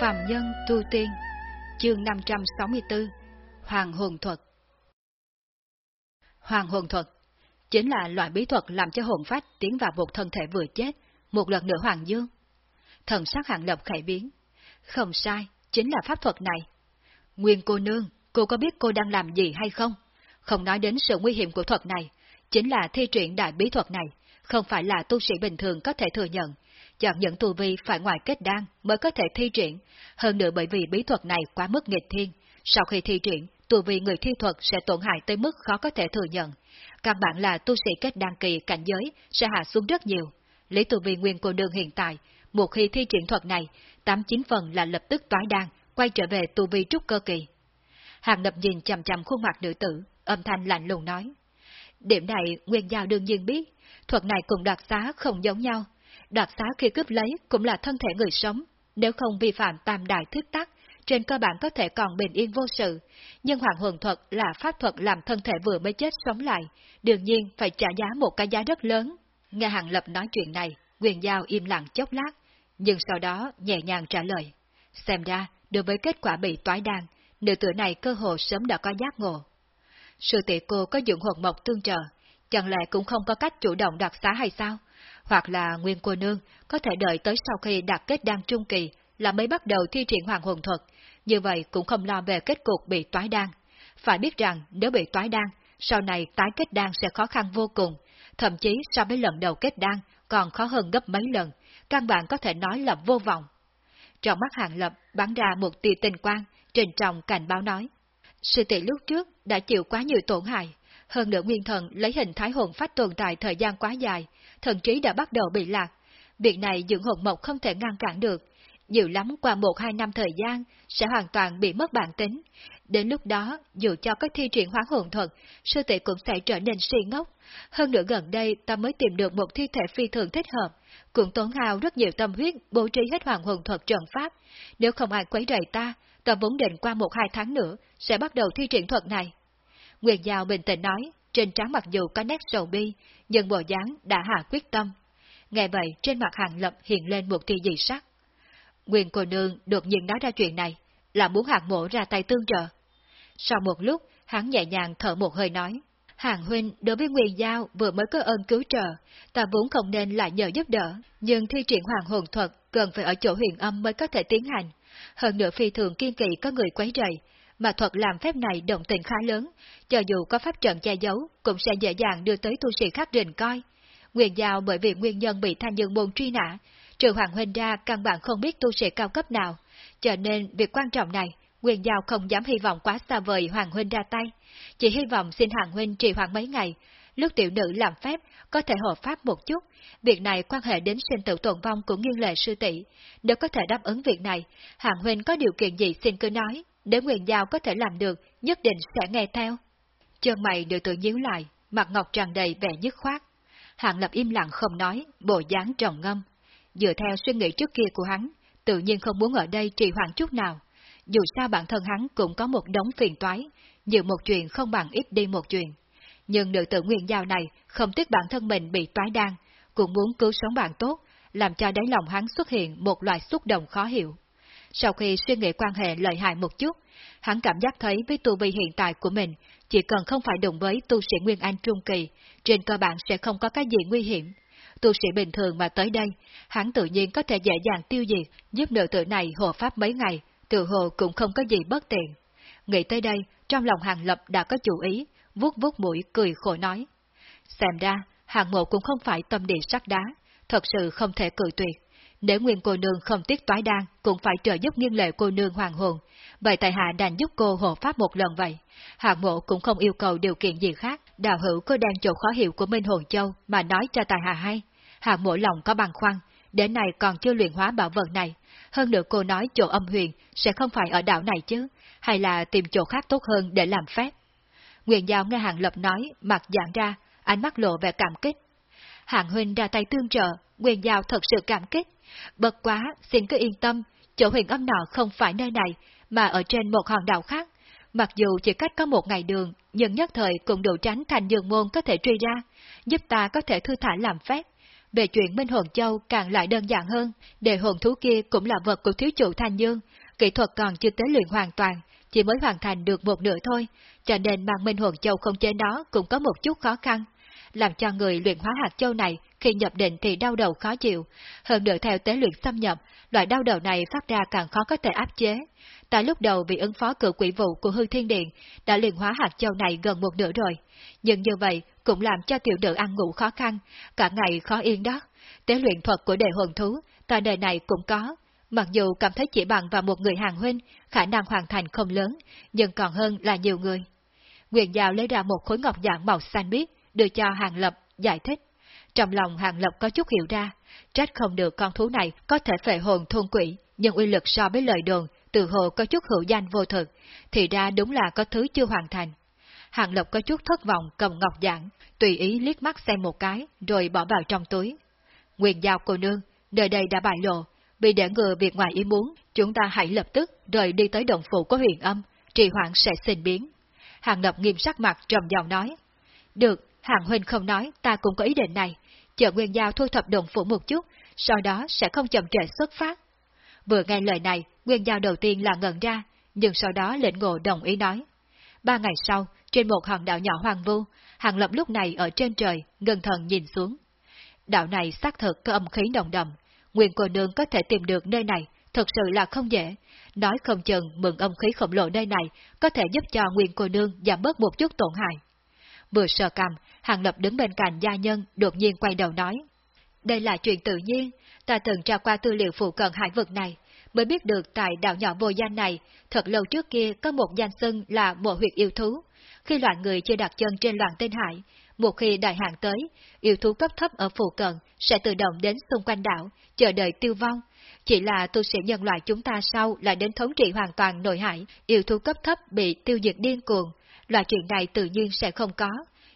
Phạm Nhân Tu Tiên Chương 564 Hoàng Hồn Thuật Hoàng Hồn Thuật chính là loại bí thuật làm cho hồn phách tiến vào một thân thể vừa chết, một lần nữa hoàng dương. Thần sắc hạng lập khải biến. Không sai, chính là pháp thuật này. Nguyên cô nương, cô có biết cô đang làm gì hay không? Không nói đến sự nguy hiểm của thuật này, chính là thi triển đại bí thuật này, không phải là tu sĩ bình thường có thể thừa nhận, chọn những tu vi phải ngoài kết đan mới có thể thi triển, hơn nữa bởi vì bí thuật này quá mức nghịch thiên, sau khi thi triển, tu vi người thi thuật sẽ tổn hại tới mức khó có thể thừa nhận. Căn bản là tu sĩ kết đan kỳ cảnh giới sẽ hạ xuống rất nhiều. Lý tu vi nguyên cô đường hiện tại, một khi thi triển thuật này, tám chín phần là lập tức toái đan, quay trở về tu vi trúc cơ kỳ. Hàng lập nhìn chằm chằm khuôn mặt nữ tử, âm thanh lạnh lùng nói. Điểm này Nguyên Giao đương nhiên biết, thuật này cùng đoạt xá không giống nhau. Đoạt xá khi cướp lấy cũng là thân thể người sống, nếu không vi phạm tam đại thức tắc, trên cơ bản có thể còn bình yên vô sự, nhưng hoàng hồn thuật là pháp thuật làm thân thể vừa mới chết sống lại, đương nhiên phải trả giá một cái giá rất lớn. Nghe Hàng Lập nói chuyện này, quyền Giao im lặng chốc lát, nhưng sau đó nhẹ nhàng trả lời. Xem ra, đối với kết quả bị toái đan, nữ tử này cơ hồ sớm đã có giác ngộ. Sư tỷ cô có dụng hồn mộc tương trợ, chẳng lẽ cũng không có cách chủ động đoạt xá hay sao? Hoặc là nguyên cô nương có thể đợi tới sau khi đạt kết đan trung kỳ là mới bắt đầu thi triển hoàng hồn thuật, như vậy cũng không lo về kết cục bị toái đan. Phải biết rằng nếu bị toái đan, sau này tái kết đan sẽ khó khăn vô cùng, thậm chí so với lần đầu kết đan còn khó hơn gấp mấy lần, căn bản có thể nói là vô vọng. Trong mắt hàng lập bắn ra một tia tình quang, trình trọng cảnh báo nói. Sư tỷ lúc trước đã chịu quá nhiều tổn hại, hơn nữa nguyên thần lấy hình thái hồn phách tồn tại thời gian quá dài, thần trí đã bắt đầu bị lạc. Việc này dưỡng hồn mộc không thể ngăn cản được, nhiều lắm qua một hai năm thời gian sẽ hoàn toàn bị mất bản tính. Đến lúc đó, dù cho các thi triển hóa hồn thuật, sư tỷ cũng sẽ trở nên si ngốc. Hơn nữa gần đây ta mới tìm được một thi thể phi thường thích hợp, cũng tốn hao rất nhiều tâm huyết bố trí hết hoàng hồn thuật trận pháp. Nếu không ai quấy rầy ta, ta vốn định qua một hai tháng nữa sẽ bắt đầu thi triển thuật này. Nguyệt Giao bình tĩnh nói, trên trán mặc dù có nét sầu bi, nhưng bộ dáng đã hạ quyết tâm. Nghe vậy, trên mặt hàng lập hiện lên một tia dị sắc. Nguyên cô nương đột nhiên nói ra chuyện này, là muốn hàng mộ ra tay tương trợ. Sau một lúc, hắn nhẹ nhàng thở một hơi nói, Hàng huynh đối với Nguyên Giao vừa mới có ơn cứu trợ, ta vốn không nên lại nhờ giúp đỡ, nhưng thi triển hoàng hồn thuật cần phải ở chỗ huyền âm mới có thể tiến hành. Hơn nữa phi thường kiên kỳ có người quấy rầy, mà thuật làm phép này động tình khá lớn, cho dù có pháp trận che giấu, cũng sẽ dễ dàng đưa tới tu sĩ khác rình coi. Nguyên Giao bởi vì nguyên nhân bị thanh dương môn truy nã, trừ Hoàng Huynh ra căn bản không biết tu sĩ cao cấp nào, cho nên việc quan trọng này, Nguyên Giao không dám hy vọng quá xa vời Hoàng Huynh ra tay, chỉ hy vọng xin Hoàng Huynh trì hoãn mấy ngày, lúc tiểu nữ làm phép có thể hợp pháp một chút, việc này quan hệ đến sinh tử tồn vong của nghiêng lệ sư tỷ. Nếu có thể đáp ứng việc này, Hoàng Huynh có điều kiện gì xin cứ nói, để Nguyên Giao có thể làm được, nhất định sẽ nghe theo. Chân mày đều tự nhíu lại, mặt ngọc tràn đầy vẻ dứt khoát. Hạng lập im lặng không nói, bộ dáng trầm ngâm. Dựa theo suy nghĩ trước kia của hắn, tự nhiên không muốn ở đây trì hoãn chút nào. Dù sao bản thân hắn cũng có một đống phiền toái, nhiều một chuyện không bằng ít đi một chuyện. Nhưng nữ tử nguyên giao này không tiếc bản thân mình bị toái đan, cũng muốn cứu sống bạn tốt, làm cho đáy lòng hắn xuất hiện một loại xúc động khó hiểu. Sau khi suy nghĩ quan hệ lợi hại một chút, hắn cảm giác thấy với tu vi hiện tại của mình, chỉ cần không phải đụng với tu sĩ Nguyên Anh Trung Kỳ, trên cơ bản sẽ không có cái gì nguy hiểm. Tu sĩ bình thường mà tới đây, hắn tự nhiên có thể dễ dàng tiêu diệt, giúp nữ tử này hộ pháp mấy ngày, tự hồ cũng không có gì bất tiện. Nghĩ tới đây, trong lòng hàng lập đã có chủ ý, vuốt vuốt mũi cười khổ nói. Xem ra, hàng mộ cũng không phải tâm địa sắc đá, thật sự không thể cự tuyệt. Nếu nguyên cô nương không tiếc toái đan, cũng phải trợ giúp nghiên lệ cô nương hoàng hồn, vậy tại hạ đành giúp cô hộ pháp một lần vậy. Hạng mộ cũng không yêu cầu điều kiện gì khác, đào hữu có đang chỗ khó hiểu của Minh Hồn Châu mà nói cho tài hạ hay. Hạng mộ lòng có bằng khoăn, đến nay còn chưa luyện hóa bảo vật này. Hơn nữa cô nói chỗ âm huyền sẽ không phải ở đảo này chứ, hay là tìm chỗ khác tốt hơn để làm phép. Nguyện Giao nghe hạng Lập nói, mặt giãn ra, ánh mắt lộ vẻ cảm kích. Hạng huynh ra tay tương trợ, Nguyện Giao thật sự cảm kích. Bật quá, xin cứ yên tâm, chỗ huyền âm nọ không phải nơi này, mà ở trên một hòn đảo khác. Mặc dù chỉ cách có một ngày đường, nhưng nhất thời cũng đủ tránh thành dương môn có thể truy ra, giúp ta có thể thư thả làm phép. Về chuyện Minh Hồn Châu càng lại đơn giản hơn, để hồn thú kia cũng là vật của thiếu chủ Thanh Dương, kỹ thuật còn chưa tới luyện hoàn toàn, chỉ mới hoàn thành được một nửa thôi, cho nên mang Minh Hồn Châu không chế nó cũng có một chút khó khăn. Làm cho người luyện hóa hạt châu này khi nhập định thì đau đầu khó chịu, hơn nữa theo tế luyện xâm nhập, loại đau đầu này phát ra càng khó có thể áp chế. Tại lúc đầu vì ứng phó cử quỷ vụ của hư thiên điện đã luyện hóa hạt châu này gần một nửa rồi, nhưng như vậy cũng làm cho tiểu nữ ăn ngủ khó khăn, cả ngày khó yên đó. Tế luyện thuật của đề hồn thú, tại đời này cũng có. Mặc dù cảm thấy chỉ bằng và một người hàng huynh, khả năng hoàn thành không lớn, nhưng còn hơn là nhiều người. Nguyện Giao lấy ra một khối ngọc dạng màu xanh biếc, đưa cho Hàng Lập giải thích. Trong lòng Hàng Lập có chút hiểu ra, trách không được con thú này có thể phệ hồn thôn quỷ, nhưng uy lực so với lời đồn, từ hồ có chút hữu danh vô thực, thì ra đúng là có thứ chưa hoàn thành. Hàng Lập có chút thất vọng cầm ngọc giảng, tùy ý liếc mắt xem một cái, rồi bỏ vào trong túi. Nguyên giao cô nương, nơi đây đã bại lộ, vì để ngừa việc ngoài ý muốn, chúng ta hãy lập tức rời đi tới động phủ của huyền âm, trì hoãn sẽ sinh biến. Hàng Lập nghiêm sắc mặt trầm giọng nói. Được, Hàng Huynh không nói, ta cũng có ý định này. Chờ Nguyên Giao thu thập đồng phủ một chút, sau đó sẽ không chậm trễ xuất phát. Vừa nghe lời này, Nguyên Giao đầu tiên là ngẩn ra, nhưng sau đó lệnh ngộ đồng ý nói. Ba ngày sau, trên một hòn đảo nhỏ hoang vu, Hàng Lập lúc này ở trên trời, ngân thần nhìn xuống. Đảo này xác thực có âm khí nồng đậm, Nguyên cô nương có thể tìm được nơi này, thật sự là không dễ. Nói không chừng mượn âm khí khổng lồ nơi này có thể giúp cho Nguyên cô nương giảm bớt một chút tổn hại. Vừa sờ cầm, Hàng Lập đứng bên cạnh gia nhân đột nhiên quay đầu nói. Đây là chuyện tự nhiên, ta từng tra qua tư liệu phụ cận hải vực này, mới biết được tại đảo nhỏ vô danh này, thật lâu trước kia có một danh xưng là mộ huyệt yêu thú. Khi loạn người chưa đặt chân trên loạn tên hải, một khi đại hạn tới, yêu thú cấp thấp ở phụ cận sẽ tự động đến xung quanh đảo, chờ đợi tiêu vong. Chỉ là tu sĩ nhân loại chúng ta sau lại đến thống trị hoàn toàn nội hải, yêu thú cấp thấp bị tiêu diệt điên cuồng. Loại chuyện này tự nhiên sẽ không có.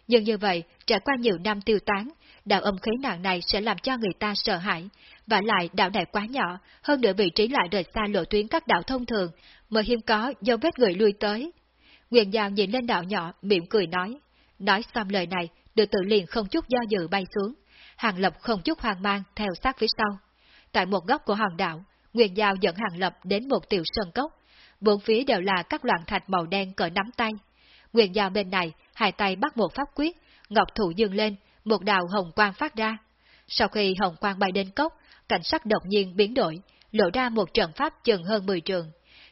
Nhưng như vậy, trải qua nhiều năm tiêu tán, đạo âm khí nặng này sẽ làm cho người ta sợ hãi, và lại đạo này quá nhỏ, hơn nữa vị trí lại rời xa lộ tuyến các đạo thông thường, mới hiếm có dấu vết người lui tới. Nguyên Giao nhìn lên đạo nhỏ, miệng cười nói. Nói xong lời này, được tự liền không chút do dự bay xuống. Hàng Lập không chút hoang mang theo sát phía sau. Tại một góc của hòn đảo, Nguyên Giao dẫn Hàng Lập đến một tiểu sơn cốc. Bốn phía đều là các loạn thạch màu đen cỡ nắm tay. Quyền Giao bên này, hai tay bắt một pháp quyết, ngọc thủ dương lên, một đạo hồng quang phát ra. Sau khi hồng quang bay đến cốc, cảnh sắc đột nhiên biến đổi, lộ ra một trận pháp chừng hơn 10 trường.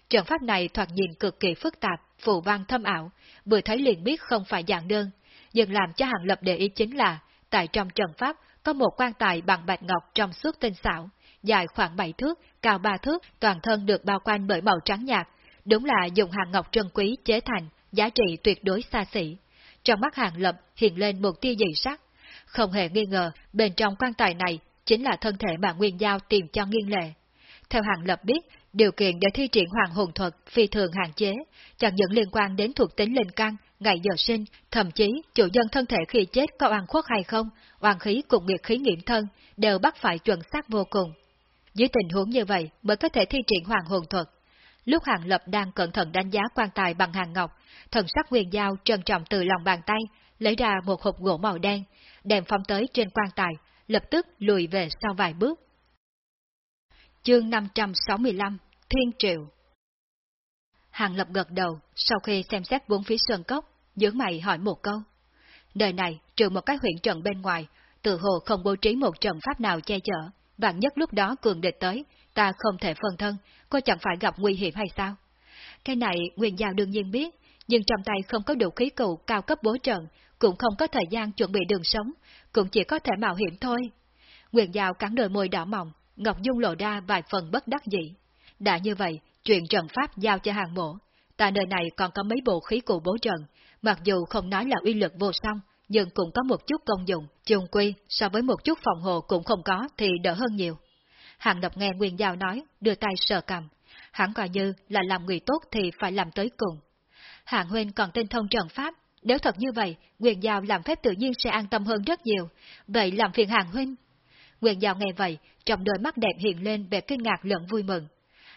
Trận pháp này thoạt nhìn cực kỳ phức tạp, phù văn thâm ảo, vừa thấy liền biết không phải dạng đơn, nhưng làm cho Hàng Lập để ý chính là, tại trong trận pháp có một quan tài bằng bạch ngọc trong suốt tinh xảo, dài khoảng 7 thước, cao 3 thước, toàn thân được bao quanh bởi màu trắng nhạt, đúng là dùng hàng ngọc trân quý chế thành, giá trị tuyệt đối xa xỉ. Trong mắt Hàng Lập hiện lên một tia dị sắc, không hề nghi ngờ bên trong quan tài này chính là thân thể mà Nguyên Giao tìm cho nghiên lệ. Theo Hàng Lập biết, điều kiện để thi triển hoàng hồn thuật phi thường hạn chế, chẳng những liên quan đến thuộc tính linh căn, ngày giờ sinh, thậm chí chủ nhân thân thể khi chết có oan khuất hay không, oan khí cùng nghiệt khí nghiệm thân, đều bắt phải chuẩn xác vô cùng. Dưới tình huống như vậy mới có thể thi triển hoàng hồn thuật. Lúc Hàng Lập đang cẩn thận đánh giá quan tài bằng hàng ngọc, thần sắc quyền dao trân trọng từ lòng bàn tay, lấy ra một hộp gỗ màu đen, đem phong tới trên quan tài, lập tức lùi về sau vài bước. Chương 565 Thiên Triệu Hàng Lập gật đầu, sau khi xem xét bốn phía sơn cốc, dưỡng mày hỏi một câu. Đời này, trừ một cái huyện trận bên ngoài, tự hồ không bố trí một trận pháp nào che chở, vạn nhất lúc đó cường địch tới, ta không thể phân thân, cô chẳng phải gặp nguy hiểm hay sao? Cái này Nguyên Giao đương nhiên biết, nhưng trong tay không có đủ khí cụ cao cấp bố trận, cũng không có thời gian chuẩn bị đường sống, cũng chỉ có thể mạo hiểm thôi. Nguyên Giao cắn đôi môi đỏ mỏng, Ngọc Dung lộ ra vài phần bất đắc dĩ. Đã như vậy, chuyện trận pháp giao cho hàng mộ. ta nơi này còn có mấy bộ khí cụ bố trận, mặc dù không nói là uy lực vô song, nhưng cũng có một chút công dụng, chung quy so với một chút phòng hộ cũng không có thì đỡ hơn nhiều. Hàng độc nghe Nguyên Giao nói, đưa tay sờ cầm. Hắn coi như là làm người tốt thì phải làm tới cùng. Hàng Huynh còn tinh thông trận pháp, nếu thật như vậy, Nguyên Giao làm phép tự nhiên sẽ an tâm hơn rất nhiều. Vậy làm phiền Hàng Huynh. Nguyên Giao nghe vậy, trong đôi mắt đẹp hiện lên vẻ kinh ngạc lẫn vui mừng.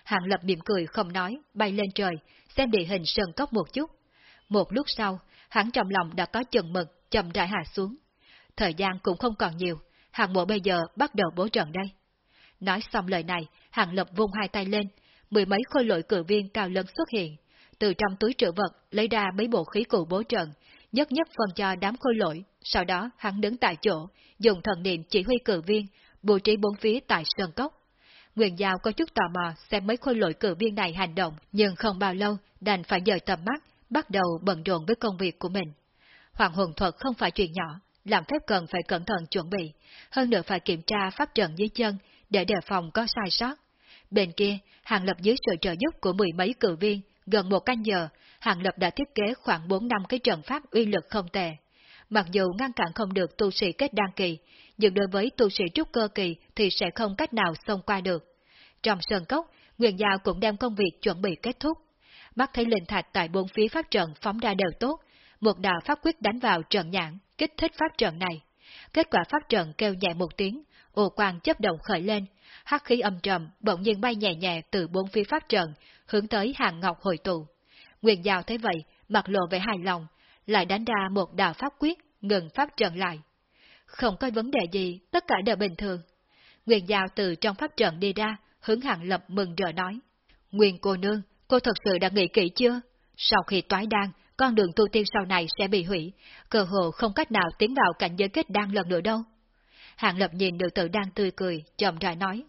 Hàng Lập mỉm cười không nói, bay lên trời, xem địa hình sơn cốc một chút. Một lúc sau, hắn trong lòng đã có chừng mực, chậm rãi hạ xuống. Thời gian cũng không còn nhiều, hàng mộ bây giờ bắt đầu bố trận đây. Nói xong lời này, hàng lập vung hai tay lên, mười mấy khôi lội cử viên cao lớn xuất hiện, từ trong túi trữ vật lấy ra mấy bộ khí cụ bố trận, nhất nhất phân cho đám khôi lỗi, sau đó hắn đứng tại chỗ, dùng thần niệm chỉ huy cử viên, bố trí bốn phía tại sơn cốc. Nguyên Giao có chút tò mò xem mấy khôi lỗi cử viên này hành động, nhưng không bao lâu đành phải dời tầm mắt, bắt đầu bận rộn với công việc của mình. Hoàng hồn thuật không phải chuyện nhỏ, làm phép cần phải cẩn thận chuẩn bị, hơn nữa phải kiểm tra pháp trận dưới chân để đề phòng có sai sót. Bên kia, Hàng Lập dưới sự trợ giúp của mười mấy cử viên, gần một canh giờ, Hàng Lập đã thiết kế khoảng 4 năm cái trận pháp uy lực không tệ. Mặc dù ngăn cản không được tu sĩ kết đăng kỳ, nhưng đối với tu sĩ trúc cơ kỳ thì sẽ không cách nào xông qua được. Trong sơn cốc, Nguyên Giao cũng đem công việc chuẩn bị kết thúc. Mắt thấy linh thạch tại bốn phía pháp trận phóng ra đều tốt, một đạo pháp quyết đánh vào trận nhãn, kích thích pháp trận này. Kết quả pháp trận kêu nhẹ một tiếng, ô quang chấp động khởi lên, hắc khí âm trầm bỗng nhiên bay nhẹ nhẹ từ bốn phía pháp trận, hướng tới hàng ngọc hội tụ. Nguyên Giao thấy vậy, mặt lộ vẻ hài lòng, lại đánh ra một đạo pháp quyết, ngừng pháp trận lại. Không có vấn đề gì, tất cả đều bình thường. Nguyên Giao từ trong pháp trận đi ra, hướng hàng lập mừng rỡ nói. Nguyên cô nương, cô thật sự đã nghĩ kỹ chưa? Sau khi toái đan, con đường tu tiên sau này sẽ bị hủy, cơ hồ không cách nào tiến vào cảnh giới kết đan lần nữa đâu. Hàng Lập nhìn nữ tử đang tươi cười, chậm rãi nói.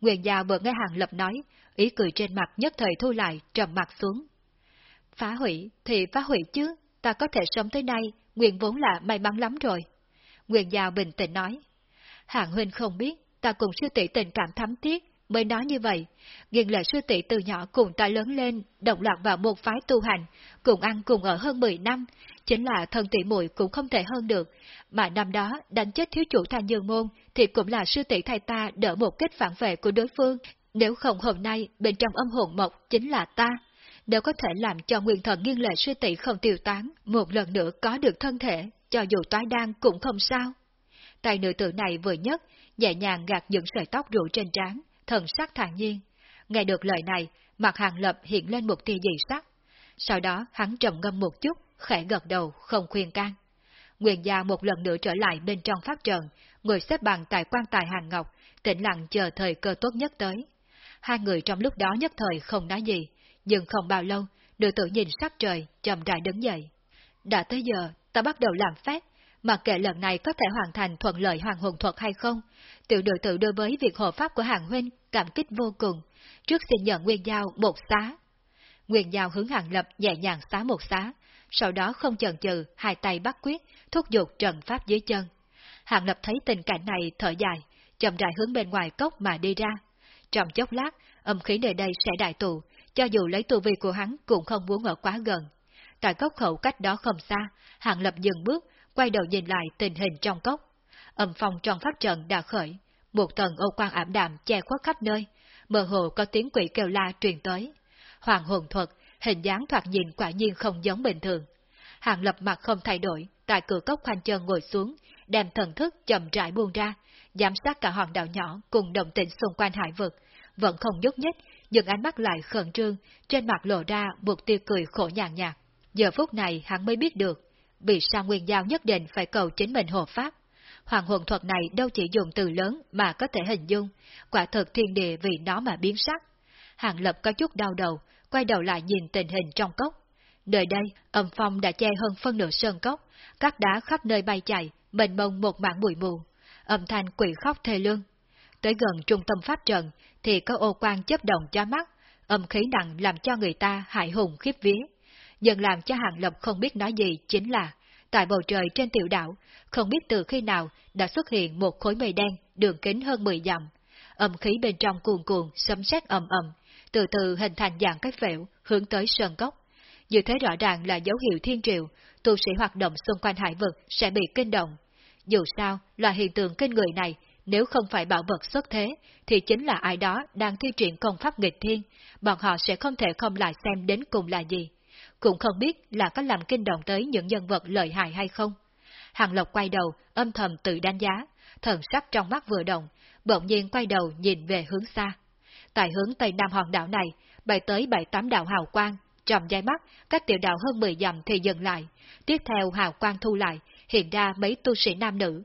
Nguyên gia vừa nghe Hàng Lập nói, ý cười trên mặt nhất thời thu lại, trầm mặt xuống. Phá hủy thì phá hủy chứ, ta có thể sống tới nay, Nguyên vốn là may mắn lắm rồi. Nguyên gia bình tĩnh nói. Hàng Huynh không biết, ta cùng sư tỷ tình cảm thắm thiết, mới nói như vậy. Nghiền lệ sư tỷ từ nhỏ cùng ta lớn lên, động loạt vào một phái tu hành, cùng ăn cùng ở hơn 10 năm, chính là thân tỷ muội cũng không thể hơn được. Mà năm đó đánh chết thiếu chủ thành dương môn thì cũng là sư tỷ thay ta đỡ một kết phản vệ của đối phương. Nếu không hôm nay bên trong âm hồn mộc chính là ta. Nếu có thể làm cho nguyên thần nghiêng lệ sư tỷ không tiêu tán, một lần nữa có được thân thể, cho dù toái đan cũng không sao. Tay nữ tử này vừa nhất, nhẹ nhàng gạt những sợi tóc rủ trên trán, thần sắc thản nhiên. Nghe được lời này, mặt hàng lập hiện lên một tia dị sắc. Sau đó hắn trầm ngâm một chút, khẽ gật đầu, không khuyên can. Nguyên gia một lần nữa trở lại bên trong pháp trận, ngồi xếp bằng tại quan tài hàng ngọc, tĩnh lặng chờ thời cơ tốt nhất tới. Hai người trong lúc đó nhất thời không nói gì, nhưng không bao lâu, nữ tử nhìn sắc trời, chậm rãi đứng dậy. Đã tới giờ, ta bắt đầu làm phép, mặc kệ lần này có thể hoàn thành thuận lợi hoàng hồn thuật hay không, tiểu đội tự đối với việc hộ pháp của hàng huynh cảm kích vô cùng, trước xin nhận Nguyên Giao một xá. Nguyên Giao hướng hàng lập nhẹ nhàng xá một xá, sau đó không chần chừ, hai tay bắt quyết, thúc giục trận pháp dưới chân. Hàng lập thấy tình cảnh này thở dài, chậm rãi hướng bên ngoài cốc mà đi ra. Trong chốc lát, âm khí nơi đây sẽ đại tụ, cho dù lấy tu vi của hắn cũng không muốn ở quá gần. Tại cốc khẩu cách đó không xa, Hàng lập dừng bước, quay đầu nhìn lại tình hình trong cốc. Âm phong trong pháp trận đã khởi, một tầng ô quan ảm đạm che khuất khắp nơi, mơ hồ có tiếng quỷ kêu la truyền tới. Hoàng hồn thuật, hình dáng thoạt nhìn quả nhiên không giống bình thường. Hàng lập mặt không thay đổi, tại cửa cốc khoanh chân ngồi xuống, đem thần thức chậm rãi buông ra, giám sát cả hòn đảo nhỏ cùng đồng tĩnh xung quanh hải vực, vẫn không nhúc nhích, nhưng ánh mắt lại khẩn trương, trên mặt lộ ra một tia cười khổ nhàn nhạt. Giờ phút này hắn mới biết được, vì sao Nguyên Giao nhất định phải cầu chính mình hộ pháp. Hoàng hồn thuật này đâu chỉ dùng từ lớn mà có thể hình dung, quả thực thiên địa vì nó mà biến sắc. Hàng Lập có chút đau đầu, quay đầu lại nhìn tình hình trong cốc. Nơi đây, âm phong đã che hơn phân nửa sơn cốc, các đá khắp nơi bay chạy, mênh mông một mảng bụi mù, âm thanh quỷ khóc thê lương. Tới gần trung tâm pháp trận, thì có ô quan chấp động cho mắt, âm khí nặng làm cho người ta hại hùng khiếp vía. Dần làm cho Hàng Lập không biết nói gì chính là, tại bầu trời trên tiểu đảo, không biết từ khi nào đã xuất hiện một khối mây đen đường kính hơn 10 dặm. Âm khí bên trong cuồn cuồn, sấm sét ầm ầm, từ từ hình thành dạng cái phễu hướng tới sơn cốc. Như thế rõ ràng là dấu hiệu thiên triệu, tu sĩ hoạt động xung quanh hải vực sẽ bị kinh động. Dù sao, là hiện tượng kinh người này, nếu không phải bảo vật xuất thế, thì chính là ai đó đang thi triển công pháp nghịch thiên, bọn họ sẽ không thể không lại xem đến cùng là gì. Cũng không biết là có làm kinh động tới những nhân vật lợi hại hay không. Hàng Lộc quay đầu, âm thầm tự đánh giá, thần sắc trong mắt vừa động, bỗng nhiên quay đầu nhìn về hướng xa. Tại hướng tây nam hòn đảo này, bay tới bảy tám đạo hào quang, trong giây mắt, các tiểu đạo hơn 10 dặm thì dừng lại, tiếp theo hào quang thu lại, hiện ra mấy tu sĩ nam nữ.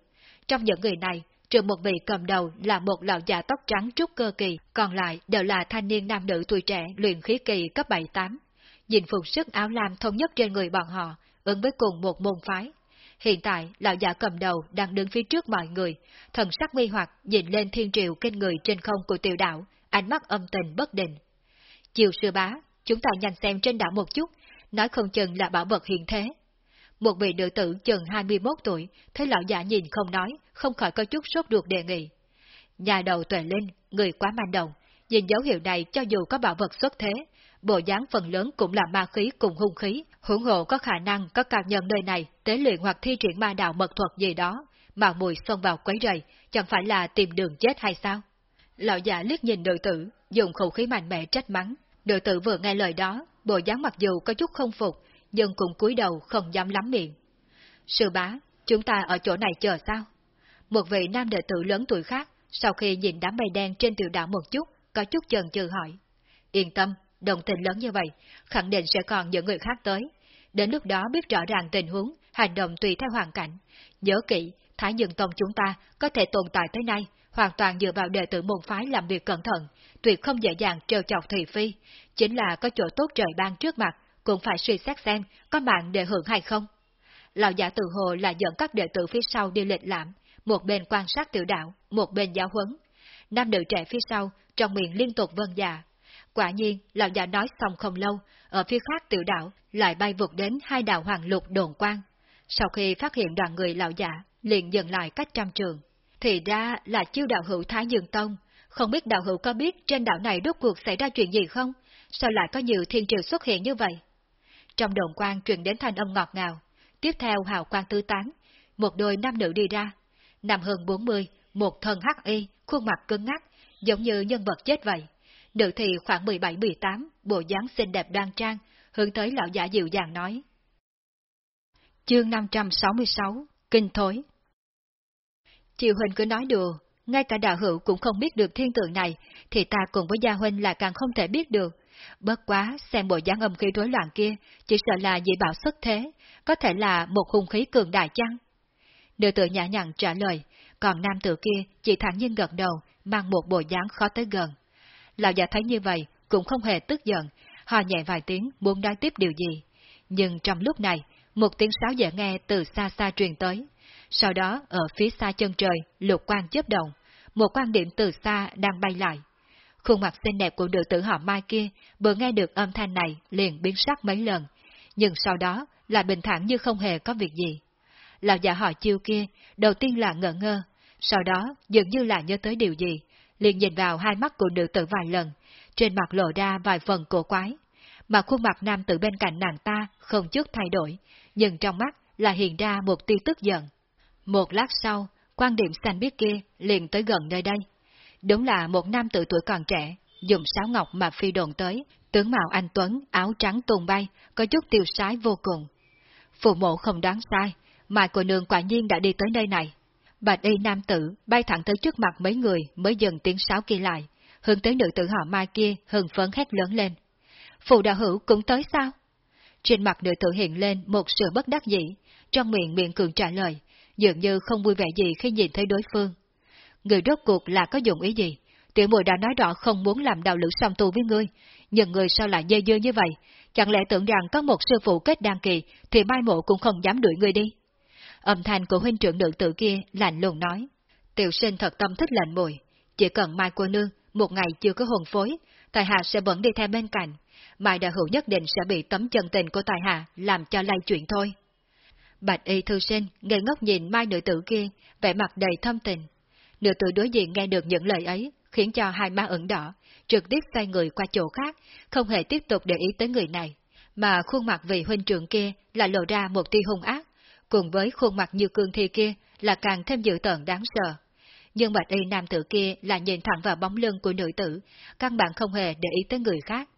Trong những người này, trừ một vị cầm đầu là một lão già tóc trắng trúc cơ kỳ, còn lại đều là thanh niên nam nữ tuổi trẻ luyện khí kỳ cấp 7-8. Nhìn phục sức áo lam thống nhất trên người bọn họ, ứng với cùng một môn phái. Hiện tại, lão giả cầm đầu đang đứng phía trước mọi người, thần sắc nghi hoặc nhìn lên thiên triều kinh người trên không của tiểu đảo, ánh mắt âm tình bất định. Chiều sư bá, chúng ta nhanh xem trên đảo một chút, nói không chừng là bảo vật hiện thế. Một vị nữ tử chừng 21 tuổi, thấy lão giả nhìn không nói, không khỏi có chút sốt ruột đề nghị. Nhà đầu tuệ linh, người quá manh động, nhìn dấu hiệu này cho dù có bảo vật xuất thế, bộ dáng phần lớn cũng là ma khí cùng hung khí, hưởng hộ có khả năng có cao nhân nơi này tế luyện hoặc thi triển ma đạo mật thuật gì đó, mà mùi xông vào quấy rầy, chẳng phải là tìm đường chết hay sao? Lão giả liếc nhìn nữ tử, dùng khẩu khí mạnh mẽ trách mắng. Nữ tử vừa nghe lời đó, bộ dáng mặc dù có chút không phục, nhưng cũng cúi đầu không dám lắm miệng. Sư bá, chúng ta ở chỗ này chờ sao? Một vị nam đệ tử lớn tuổi khác, sau khi nhìn đám mây đen trên tiểu đảo một chút, có chút chần chừ hỏi. Yên tâm, đồng tình lớn như vậy, khẳng định sẽ còn những người khác tới. Đến lúc đó biết rõ ràng tình huống, hành động tùy theo hoàn cảnh. Nhớ kỹ, Thái Dương Tông chúng ta có thể tồn tại tới nay, hoàn toàn dựa vào đệ tử môn phái làm việc cẩn thận, tuyệt không dễ dàng trêu chọc thị phi, chính là có chỗ tốt trời ban trước mặt, cũng phải suy xét xem có mạng để hưởng hay không. Lão giả tự hồ là dẫn các đệ tử phía sau đi lịch lãm, một bên quan sát tiểu đạo, một bên giáo huấn. Nam nữ trẻ phía sau, trong miệng liên tục vân dạ. Quả nhiên, lão giả nói xong không lâu, ở phía khác tiểu đảo lại bay vụt đến hai đạo hoàng lục đồn quang. Sau khi phát hiện đoàn người lão giả, liền dừng lại cách trăm trường. Thì ra là chiêu đạo hữu Thái Dương Tông, không biết đạo hữu có biết trên đảo này đốt cuộc xảy ra chuyện gì không? Sao lại có nhiều thiên triều xuất hiện như vậy? Trong đồn quang truyền đến thanh âm ngọt ngào, tiếp theo hào quang tư tán, một đôi nam nữ đi ra. nằm hơn 40, một thân hắc y, khuôn mặt cứng ngắc, giống như nhân vật chết vậy. Nữ thì khoảng 17-18, bộ dáng xinh đẹp đoan trang, hướng tới lão giả dịu dàng nói. Chương 566, Kinh Thối Chiều Huynh cứ nói đùa, ngay cả đạo hữu cũng không biết được thiên tượng này, thì ta cùng với Gia Huynh là càng không thể biết được. Bất quá, xem bộ dáng âm khí rối loạn kia, chỉ sợ là dị bảo xuất thế, có thể là một hung khí cường đại chăng? Nữ tử nhã nhặn trả lời, còn nam tử kia chỉ thẳng nhiên gật đầu, mang một bộ dáng khó tới gần. Lão già thấy như vậy, cũng không hề tức giận, hò nhẹ vài tiếng muốn nói tiếp điều gì. Nhưng trong lúc này, một tiếng sáo dễ nghe từ xa xa truyền tới. Sau đó, ở phía xa chân trời, lục quang chớp động, một quan điểm từ xa đang bay lại. Khuôn mặt xinh đẹp của nữ tử họ Mai kia vừa nghe được âm thanh này liền biến sắc mấy lần, nhưng sau đó lại bình thản như không hề có việc gì. Lão già họ chiêu kia đầu tiên là ngỡ ngơ, sau đó dường như là nhớ tới điều gì, liền nhìn vào hai mắt của nữ tử vài lần, trên mặt lộ ra vài phần cổ quái. Mà khuôn mặt nam tử bên cạnh nàng ta không chút thay đổi, nhưng trong mắt là hiện ra một tia tức giận. Một lát sau, quan điểm xanh biết kia liền tới gần nơi đây. Đúng là một nam tử tuổi còn trẻ, dùng sáo ngọc mà phi đồn tới, tướng mạo anh Tuấn, áo trắng tung bay, có chút tiêu sái vô cùng. Phụ mộ không đoán sai, mà của nương quả nhiên đã đi tới nơi này. Bạch y nam tử bay thẳng tới trước mặt mấy người mới dừng tiếng sáo kia lại, hướng tới nữ tử họ mai kia hừng phấn hét lớn lên. Phụ đạo hữu cũng tới sao? Trên mặt nữ tử hiện lên một sự bất đắc dĩ, trong miệng miệng cường trả lời, dường như không vui vẻ gì khi nhìn thấy đối phương. Người rốt cuộc là có dụng ý gì? Tiểu mùi đã nói rõ không muốn làm đạo lữ song tu với ngươi, nhưng người sao lại dây dưa như vậy? Chẳng lẽ tưởng rằng có một sư phụ kết đăng kỳ thì mai mộ cũng không dám đuổi ngươi đi? Âm thanh của huynh trưởng nữ tử kia lạnh lùng nói. Tiểu sinh thật tâm thích lệnh mùi, chỉ cần mai cô nương một ngày chưa có hồn phối, tài hạ sẽ vẫn đi theo bên cạnh. Mai đại hữu nhất định sẽ bị tấm chân tình của tài hạ làm cho lay chuyện thôi. Bạch y thư sinh ngây ngốc nhìn mai nữ tử kia, vẻ mặt đầy thâm tình. Nữ tử đối diện nghe được những lời ấy, khiến cho hai má ửng đỏ, trực tiếp xoay người qua chỗ khác, không hề tiếp tục để ý tới người này. Mà khuôn mặt vị huynh trưởng kia lại lộ ra một tia hung ác, cùng với khuôn mặt như cương thi kia là càng thêm dữ tợn đáng sợ. Nhưng bạch y nam tử kia là nhìn thẳng vào bóng lưng của nữ tử, căn bản không hề để ý tới người khác.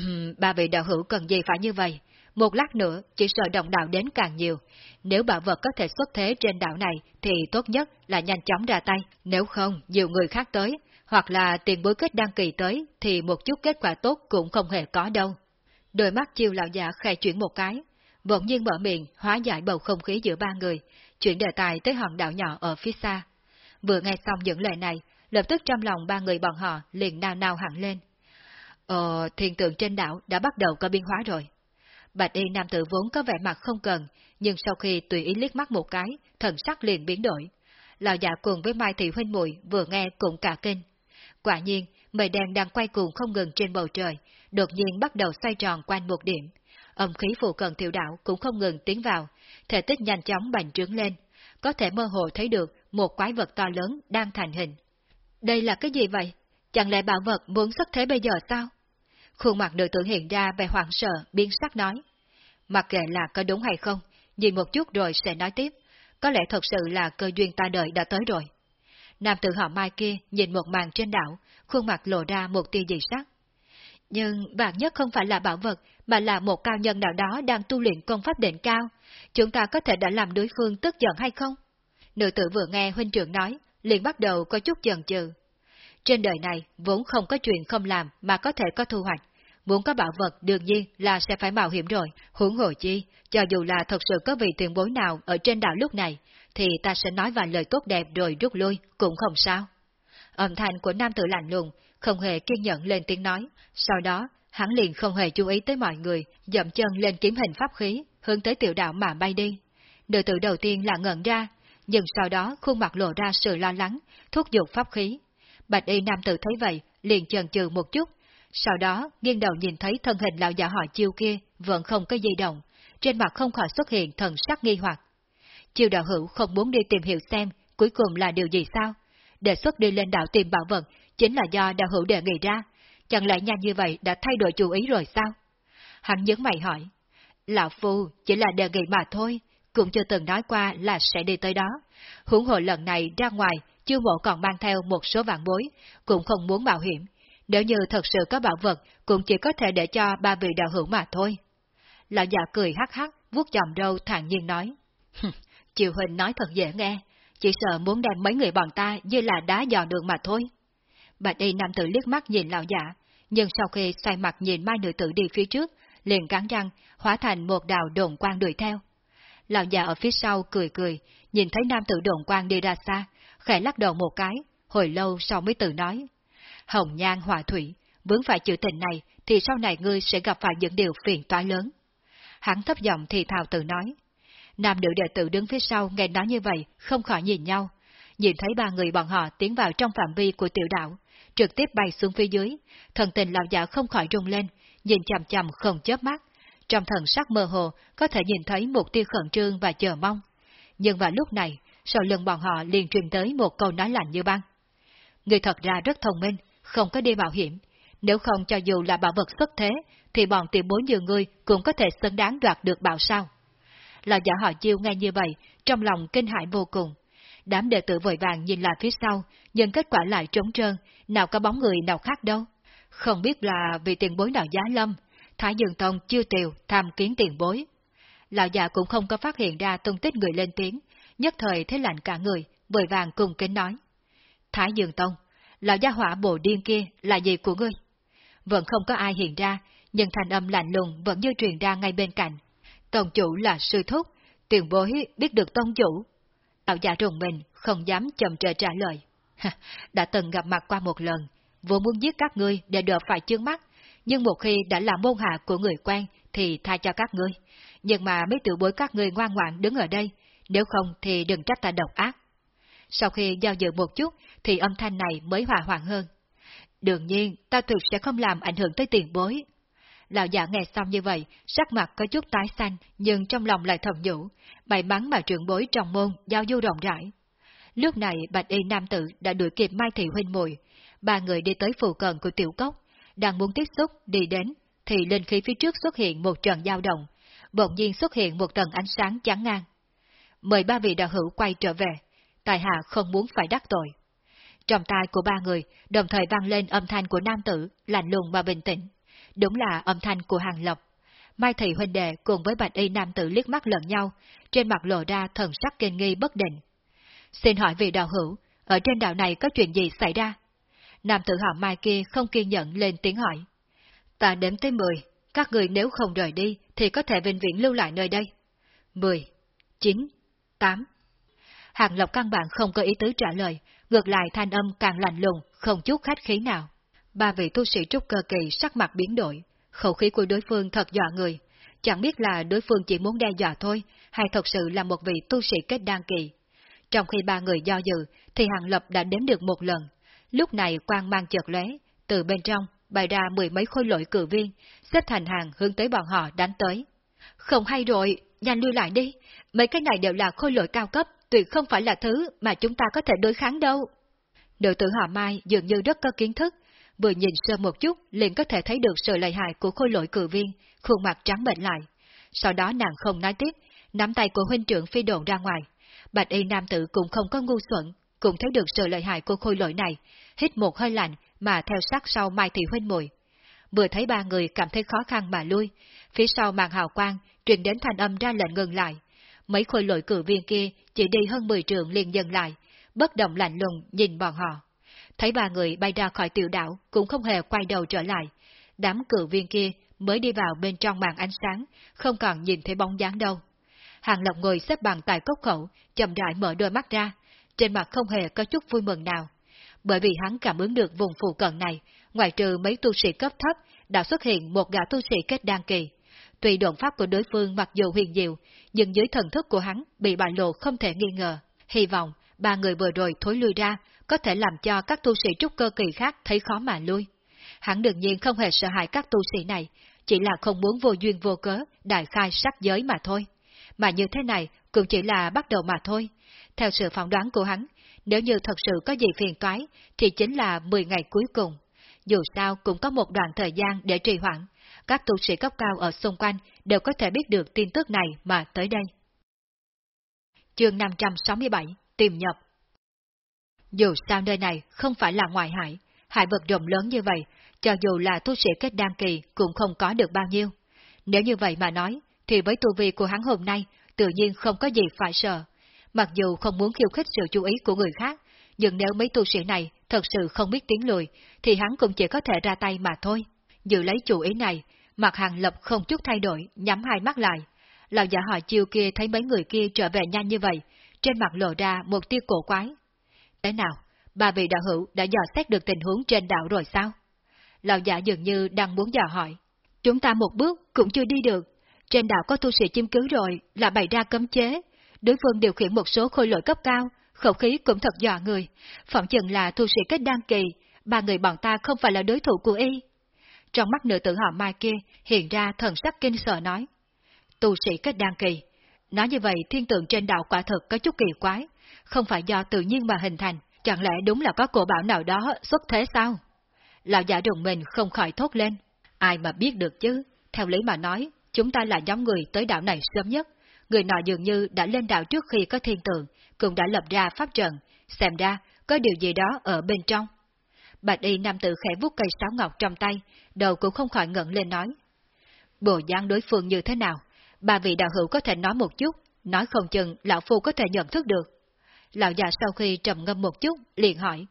Uhm, vị đạo hữu cần gì phải như vậy? Một lát nữa, chỉ sợ động đạo đến càng nhiều. Nếu bảo vật có thể xuất thế trên đảo này, thì tốt nhất là nhanh chóng ra tay. Nếu không, nhiều người khác tới, hoặc là tiền bối kết đăng kỳ tới, thì một chút kết quả tốt cũng không hề có đâu. Đôi mắt chiêu lão giả khai chuyển một cái, bỗng nhiên mở miệng hóa giải bầu không khí giữa ba người, chuyển đề tài tới hòn đảo nhỏ ở phía xa. Vừa nghe xong những lời này, lập tức trong lòng ba người bọn họ liền nao nao hẳn lên. Ờ, thiên tượng trên đảo đã bắt đầu có biến hóa rồi. Bạch y nam tử vốn có vẻ mặt không cần, nhưng sau khi tùy ý liếc mắt một cái, thần sắc liền biến đổi. Lão già cùng với Mai Thị Huynh Mùi vừa nghe cũng cả kinh. Quả nhiên, mây đen đang quay cuồng không ngừng trên bầu trời, đột nhiên bắt đầu xoay tròn quanh một điểm. Âm khí phụ cận tiểu đạo cũng không ngừng tiến vào, thể tích nhanh chóng bành trướng lên, có thể mơ hồ thấy được một quái vật to lớn đang thành hình. Đây là cái gì vậy? Chẳng lẽ bảo vật muốn xuất thế bây giờ sao? Khuôn mặt nữ tưởng hiện ra vẻ hoảng sợ, biến sắc nói. Mặc kệ là có đúng hay không, nhìn một chút rồi sẽ nói tiếp. Có lẽ thật sự là cơ duyên ta đợi đã tới rồi. Nam tử họ mai kia nhìn một màn trên đảo, khuôn mặt lộ ra một tia dị sắc. Nhưng bạn nhất không phải là bảo vật, mà là một cao nhân nào đó đang tu luyện công pháp đỉnh cao. Chúng ta có thể đã làm đối phương tức giận hay không? Nữ tử vừa nghe huynh trưởng nói, liền bắt đầu có chút chần chừ. Trên đời này vốn không có chuyện không làm mà có thể có thu hoạch. Muốn có bảo vật đương nhiên là sẽ phải mạo hiểm rồi, huống hồ chi, cho dù là thật sự có vị tiền bối nào ở trên đảo lúc này, thì ta sẽ nói vài lời tốt đẹp rồi rút lui, cũng không sao. Âm thanh của nam tử lạnh lùng, không hề kiên nhẫn lên tiếng nói, sau đó, hắn liền không hề chú ý tới mọi người, dậm chân lên kiếm hình pháp khí, hướng tới tiểu đạo mà bay đi. Nữ tử đầu tiên là ngẩn ra, nhưng sau đó khuôn mặt lộ ra sự lo lắng, thúc giục pháp khí. Bạch y nam tử thấy vậy, liền chần chừ một chút, sau đó nghiêng đầu nhìn thấy thân hình lão giả họ chiêu kia vẫn không có di động, trên mặt không khỏi xuất hiện thần sắc nghi hoặc. Chiêu đạo hữu không muốn đi tìm hiểu xem cuối cùng là điều gì sao? Đề xuất đi lên đảo tìm bảo vật chính là do đạo hữu đề nghị ra, chẳng lẽ nhanh như vậy đã thay đổi chủ ý rồi sao? Hắn nhớ mày hỏi. Lão Phu chỉ là đề nghị mà thôi, cũng chưa từng nói qua là sẽ đi tới đó. Huống hồ lần này ra ngoài, chư mộ còn mang theo một số vạn bối, cũng không muốn mạo hiểm. Nếu như thật sự có bảo vật, cũng chỉ có thể để cho ba vị đạo hữu mà thôi. Lão già cười hắc hắc, vuốt chòm râu thản nhiên nói. chiều Huỳnh nói thật dễ nghe, chỉ sợ muốn đem mấy người bọn ta như là đá dò đường mà thôi. Bạch y nam tử liếc mắt nhìn lão giả, nhưng sau khi xoay mặt nhìn mai nữ tử đi phía trước, liền cắn răng, hóa thành một đạo đồn quang đuổi theo. Lão già ở phía sau cười cười, nhìn thấy nam tử đồn quang đi ra xa, khẽ lắc đầu một cái, hồi lâu sau mới tự nói. Hồng nhan hòa thủy, vướng phải chữ tình này thì sau này ngươi sẽ gặp phải những điều phiền toái lớn. Hắn thấp giọng thì thào tự nói. Nam nữ đệ tử đứng phía sau nghe nói như vậy, không khỏi nhìn nhau. Nhìn thấy ba người bọn họ tiến vào trong phạm vi của tiểu đạo, trực tiếp bay xuống phía dưới, thần tình lão giả không khỏi rung lên, nhìn chằm chằm không chớp mắt. Trong thần sắc mơ hồ, có thể nhìn thấy một tia khẩn trương và chờ mong. Nhưng vào lúc này, sau lưng bọn họ liền truyền tới một câu nói lạnh như băng. Người thật ra rất thông minh, không có đi bảo hiểm. Nếu không cho dù là bảo vật xuất thế, thì bọn tiểu bối như người cũng có thể xứng đáng đoạt được bảo sao. lão giả họ chiêu nghe như vậy, trong lòng kinh hại vô cùng. Đám đệ tử vội vàng nhìn lại phía sau, nhưng kết quả lại trống trơn, nào có bóng người nào khác đâu. Không biết là vì tiền bối nào giá lâm, Thái Dương Tông chưa tiều tham kiến tiền bối. Lão già cũng không có phát hiện ra tung tích người lên tiếng, nhất thời thấy lạnh cả người, vội vàng cùng kính nói. Thái Dương Tông, lão gia hỏa bồ điên kia là gì của ngươi? Vẫn không có ai hiện ra, nhưng thanh âm lạnh lùng vẫn như truyền ra ngay bên cạnh. Tông chủ là sư thúc, tiền bối biết được tông chủ. Lão già rùng mình, không dám chậm trễ trả lời. đã từng gặp mặt qua một lần, vốn muốn giết các ngươi để đỡ phải chương mắt, nhưng một khi đã là môn hạ của người quen thì tha cho các ngươi. Nhưng mà mấy tiểu bối các ngươi ngoan ngoãn đứng ở đây, nếu không thì đừng trách ta độc ác. Sau khi giao dự một chút thì âm thanh này mới hòa hoãn hơn. Đương nhiên, ta thực sẽ không làm ảnh hưởng tới tiền bối. Lão giả nghe xong như vậy, sắc mặt có chút tái xanh, nhưng trong lòng lại thầm nhủ, bày mắn mà trưởng bối trong môn giao du rộng rãi. Lúc này bạch y nam tử đã đuổi kịp Mai Thị Huynh Mùi, ba người đi tới phù cận của tiểu cốc, đang muốn tiếp xúc đi đến, thì lên khí phía trước xuất hiện một trận dao động, bỗng nhiên xuất hiện một tầng ánh sáng chắn ngang. Mời ba vị đạo hữu quay trở về, tài hạ không muốn phải đắc tội. Trong tai của ba người đồng thời vang lên âm thanh của nam tử, lạnh lùng và bình tĩnh. Đúng là âm thanh của Hàng Lộc. Mai Thị huynh đệ cùng với bạch y nam tử liếc mắt lẫn nhau, trên mặt lộ ra thần sắc kinh nghi bất định. Xin hỏi vị đạo hữu, ở trên đảo này có chuyện gì xảy ra? Nam tử họ Mai kia không kiên nhẫn lên tiếng hỏi. Ta đếm tới mười, các người nếu không rời đi thì có thể vĩnh viễn lưu lại nơi đây. Mười, chín, tám. Hàng Lộc căn bản không có ý tứ trả lời, ngược lại thanh âm càng lạnh lùng, không chút khách khí nào. Ba vị tu sĩ trúc cơ kỳ sắc mặt biến đổi, khẩu khí của đối phương thật dọa người. Chẳng biết là đối phương chỉ muốn đe dọa thôi, hay thật sự là một vị tu sĩ kết đan kỳ. Trong khi ba người do dự, thì Hàng Lập đã đếm được một lần. Lúc này quang mang chợt lóe, từ bên trong bày ra mười mấy khối lỗi cử viên, xếp thành hàng hướng tới bọn họ đánh tới. Không hay rồi, nhanh lưu lại đi, mấy cái này đều là khối lỗi cao cấp, tuyệt không phải là thứ mà chúng ta có thể đối kháng đâu. Nữ tử họ Mai dường như rất có kiến thức, vừa nhìn sơ một chút liền có thể thấy được sự lợi hại của khôi lỗi cử viên, khuôn mặt trắng bệnh lại. Sau đó nàng không nói tiếp, nắm tay của huynh trưởng phi độn ra ngoài. Bạch y nam tử cũng không có ngu xuẩn, cũng thấy được sự lợi hại của khôi lỗi này, hít một hơi lạnh mà theo sát sau Mai Thị Huynh Mùi. Vừa thấy ba người cảm thấy khó khăn mà lui, phía sau màn hào quang truyền đến thanh âm ra lệnh ngừng lại. Mấy khôi lỗi cử viên kia chỉ đi hơn 10 trường liền dừng lại, bất động lạnh lùng nhìn bọn họ. Thấy ba người bay ra khỏi tiểu đảo cũng không hề quay đầu trở lại. Đám cử viên kia mới đi vào bên trong màn ánh sáng, không còn nhìn thấy bóng dáng đâu. Hàng Lộc ngồi xếp bằng tại cốc khẩu, chậm rãi mở đôi mắt ra, trên mặt không hề có chút vui mừng nào. Bởi vì hắn cảm ứng được vùng phụ cận này, ngoài trừ mấy tu sĩ cấp thấp, đã xuất hiện một gã tu sĩ kết đan kỳ. Tuy đồn pháp của đối phương mặc dù huyền diệu, nhưng dưới thần thức của hắn bị bại lộ không thể nghi ngờ. Hy vọng, ba người vừa rồi thối lui ra, có thể làm cho các tu sĩ trúc cơ kỳ khác thấy khó mà lui. Hắn đương nhiên không hề sợ hãi các tu sĩ này, chỉ là không muốn vô duyên vô cớ, đại khai sắc giới mà thôi. Mà như thế này cũng chỉ là bắt đầu mà thôi. Theo sự phỏng đoán của hắn, nếu như thật sự có gì phiền toái, thì chính là 10 ngày cuối cùng. Dù sao cũng có một đoạn thời gian để trì hoãn, các tu sĩ cấp cao ở xung quanh đều có thể biết được tin tức này mà tới đây. Chương 567 Tìm nhập dù sao nơi này không phải là ngoại hải, hải vực rộng lớn như vậy, cho dù là tu sĩ kết đan kỳ cũng không có được bao nhiêu. Nếu như vậy mà nói, thì với tu vi của hắn hôm nay, tự nhiên không có gì phải sợ. Mặc dù không muốn khiêu khích sự chú ý của người khác, nhưng nếu mấy tu sĩ này thật sự không biết tiếng lùi, thì hắn cũng chỉ có thể ra tay mà thôi. Dự lấy chủ ý này, mặt hàng lập không chút thay đổi, nhắm hai mắt lại. Lão giả họ chiêu kia thấy mấy người kia trở về nhanh như vậy, trên mặt lộ ra một tia cổ quái. Thế nào, ba vị đạo hữu đã dò xét được tình huống trên đảo rồi sao? Lão giả dường như đang muốn dò hỏi. Chúng ta một bước cũng chưa đi được. Trên đảo có tu sĩ chiếm cứ rồi, là bày ra cấm chế. Đối phương điều khiển một số khôi lỗi cấp cao, khẩu khí cũng thật dọa người. Phỏng chừng là tu sĩ kết đăng kỳ, ba người bọn ta không phải là đối thủ của y. Trong mắt nữ tử họ Mai kia hiện ra thần sắc kinh sợ nói. Tu sĩ kết đăng kỳ. Nói như vậy thiên tượng trên đảo quả thực có chút kỳ quái, không phải do tự nhiên mà hình thành, chẳng lẽ đúng là có cổ bảo nào đó xuất thế sao? Lão giả rùng mình không khỏi thốt lên. Ai mà biết được chứ, theo lý mà nói, chúng ta là nhóm người tới đảo này sớm nhất. Người nọ dường như đã lên đảo trước khi có thiên tượng, cũng đã lập ra pháp trận, xem ra có điều gì đó ở bên trong. Bạch y nam tử khẽ vút cây sáo ngọc trong tay, đầu cũng không khỏi ngẩn lên nói. Bộ dáng đối phương như thế nào? bà vị đạo hữu có thể nói một chút, nói không chừng lão phu có thể nhận thức được. Lão già sau khi trầm ngâm một chút, liền hỏi.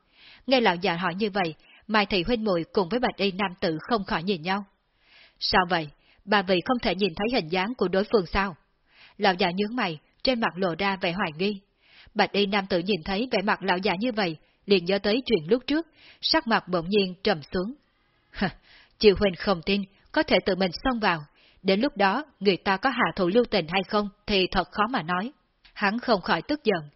Nghe lão già hỏi như vậy, Mai Thị Huynh Mùi cùng với Bạch Y Nam Tử không khỏi nhìn nhau. Sao vậy? Bà vị không thể nhìn thấy hình dáng của đối phương sao? Lão già nhướng mày, trên mặt lộ ra vẻ hoài nghi. Bạch Y Nam Tử nhìn thấy vẻ mặt lão già như vậy, liền nhớ tới chuyện lúc trước, sắc mặt bỗng nhiên trầm xuống. Chiều Huynh không tin, có thể tự mình xông vào. Đến lúc đó, người ta có hạ thủ lưu tình hay không thì thật khó mà nói. Hắn không khỏi tức giận.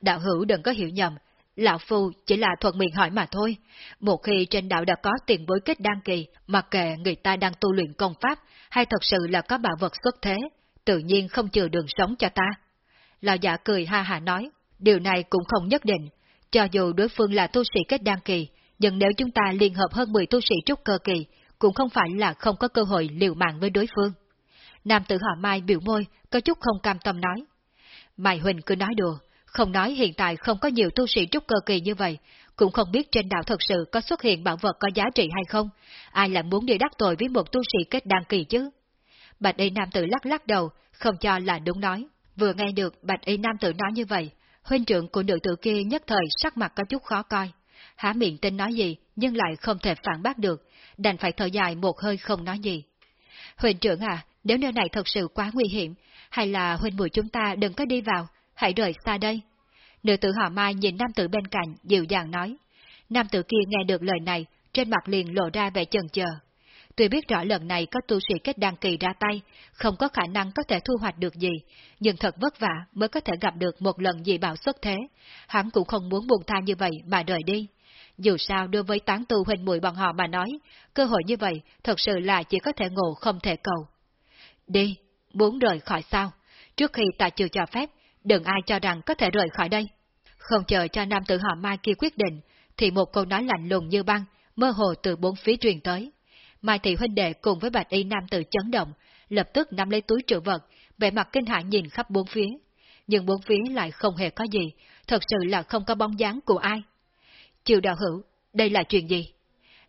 Đạo hữu đừng có hiểu nhầm, Lão Phu chỉ là thuận miệng hỏi mà thôi. Một khi trên đạo đã có tiền bối kết đăng kỳ, mặc kệ người ta đang tu luyện công pháp, hay thật sự là có bảo vật xuất thế, tự nhiên không chừa đường sống cho ta. Lão giả cười ha hà nói, điều này cũng không nhất định. Cho dù đối phương là tu sĩ kết đăng kỳ, nhưng nếu chúng ta liên hợp hơn 10 tu sĩ trúc cơ kỳ, cũng không phải là không có cơ hội liều mạng với đối phương. Nam tử họ Mai biểu môi, có chút không cam tâm nói. Mai Huỳnh cứ nói đùa, không nói hiện tại không có nhiều tu sĩ trúc cơ kỳ như vậy, cũng không biết trên đảo thật sự có xuất hiện bảo vật có giá trị hay không, ai lại muốn đi đắc tội với một tu sĩ kết đăng kỳ chứ. Bạch y nam tử lắc lắc đầu, không cho là đúng nói. Vừa nghe được bạch y nam tử nói như vậy, huynh trưởng của nữ tử kia nhất thời sắc mặt có chút khó coi. Há miệng tin nói gì, nhưng lại không thể phản bác được, đành phải thở dài một hơi không nói gì. Huynh trưởng à, nếu nơi này thật sự quá nguy hiểm, hay là huynh mùi chúng ta đừng có đi vào, hãy rời xa đây. Nữ tử họ Mai nhìn nam tử bên cạnh, dịu dàng nói. Nam tử kia nghe được lời này, trên mặt liền lộ ra vẻ chần chờ. Tuy biết rõ lần này có tu sĩ kết đăng kỳ ra tay, không có khả năng có thể thu hoạch được gì, nhưng thật vất vả mới có thể gặp được một lần dị bảo xuất thế. Hắn cũng không muốn buông tha như vậy mà rời đi. Dù sao đối với tán tu huynh muội bọn họ mà nói, cơ hội như vậy thật sự là chỉ có thể ngộ không thể cầu. Đi, muốn rời khỏi sao? Trước khi ta chưa cho phép, đừng ai cho rằng có thể rời khỏi đây. Không chờ cho nam tử họ Mai kia quyết định, thì một câu nói lạnh lùng như băng, mơ hồ từ bốn phía truyền tới. Mai thị huynh đệ cùng với bạch y nam tử chấn động, lập tức nắm lấy túi trữ vật, vẻ mặt kinh hãi nhìn khắp bốn phía. Nhưng bốn phía lại không hề có gì, thật sự là không có bóng dáng của ai. Chiều đạo hữu, đây là chuyện gì?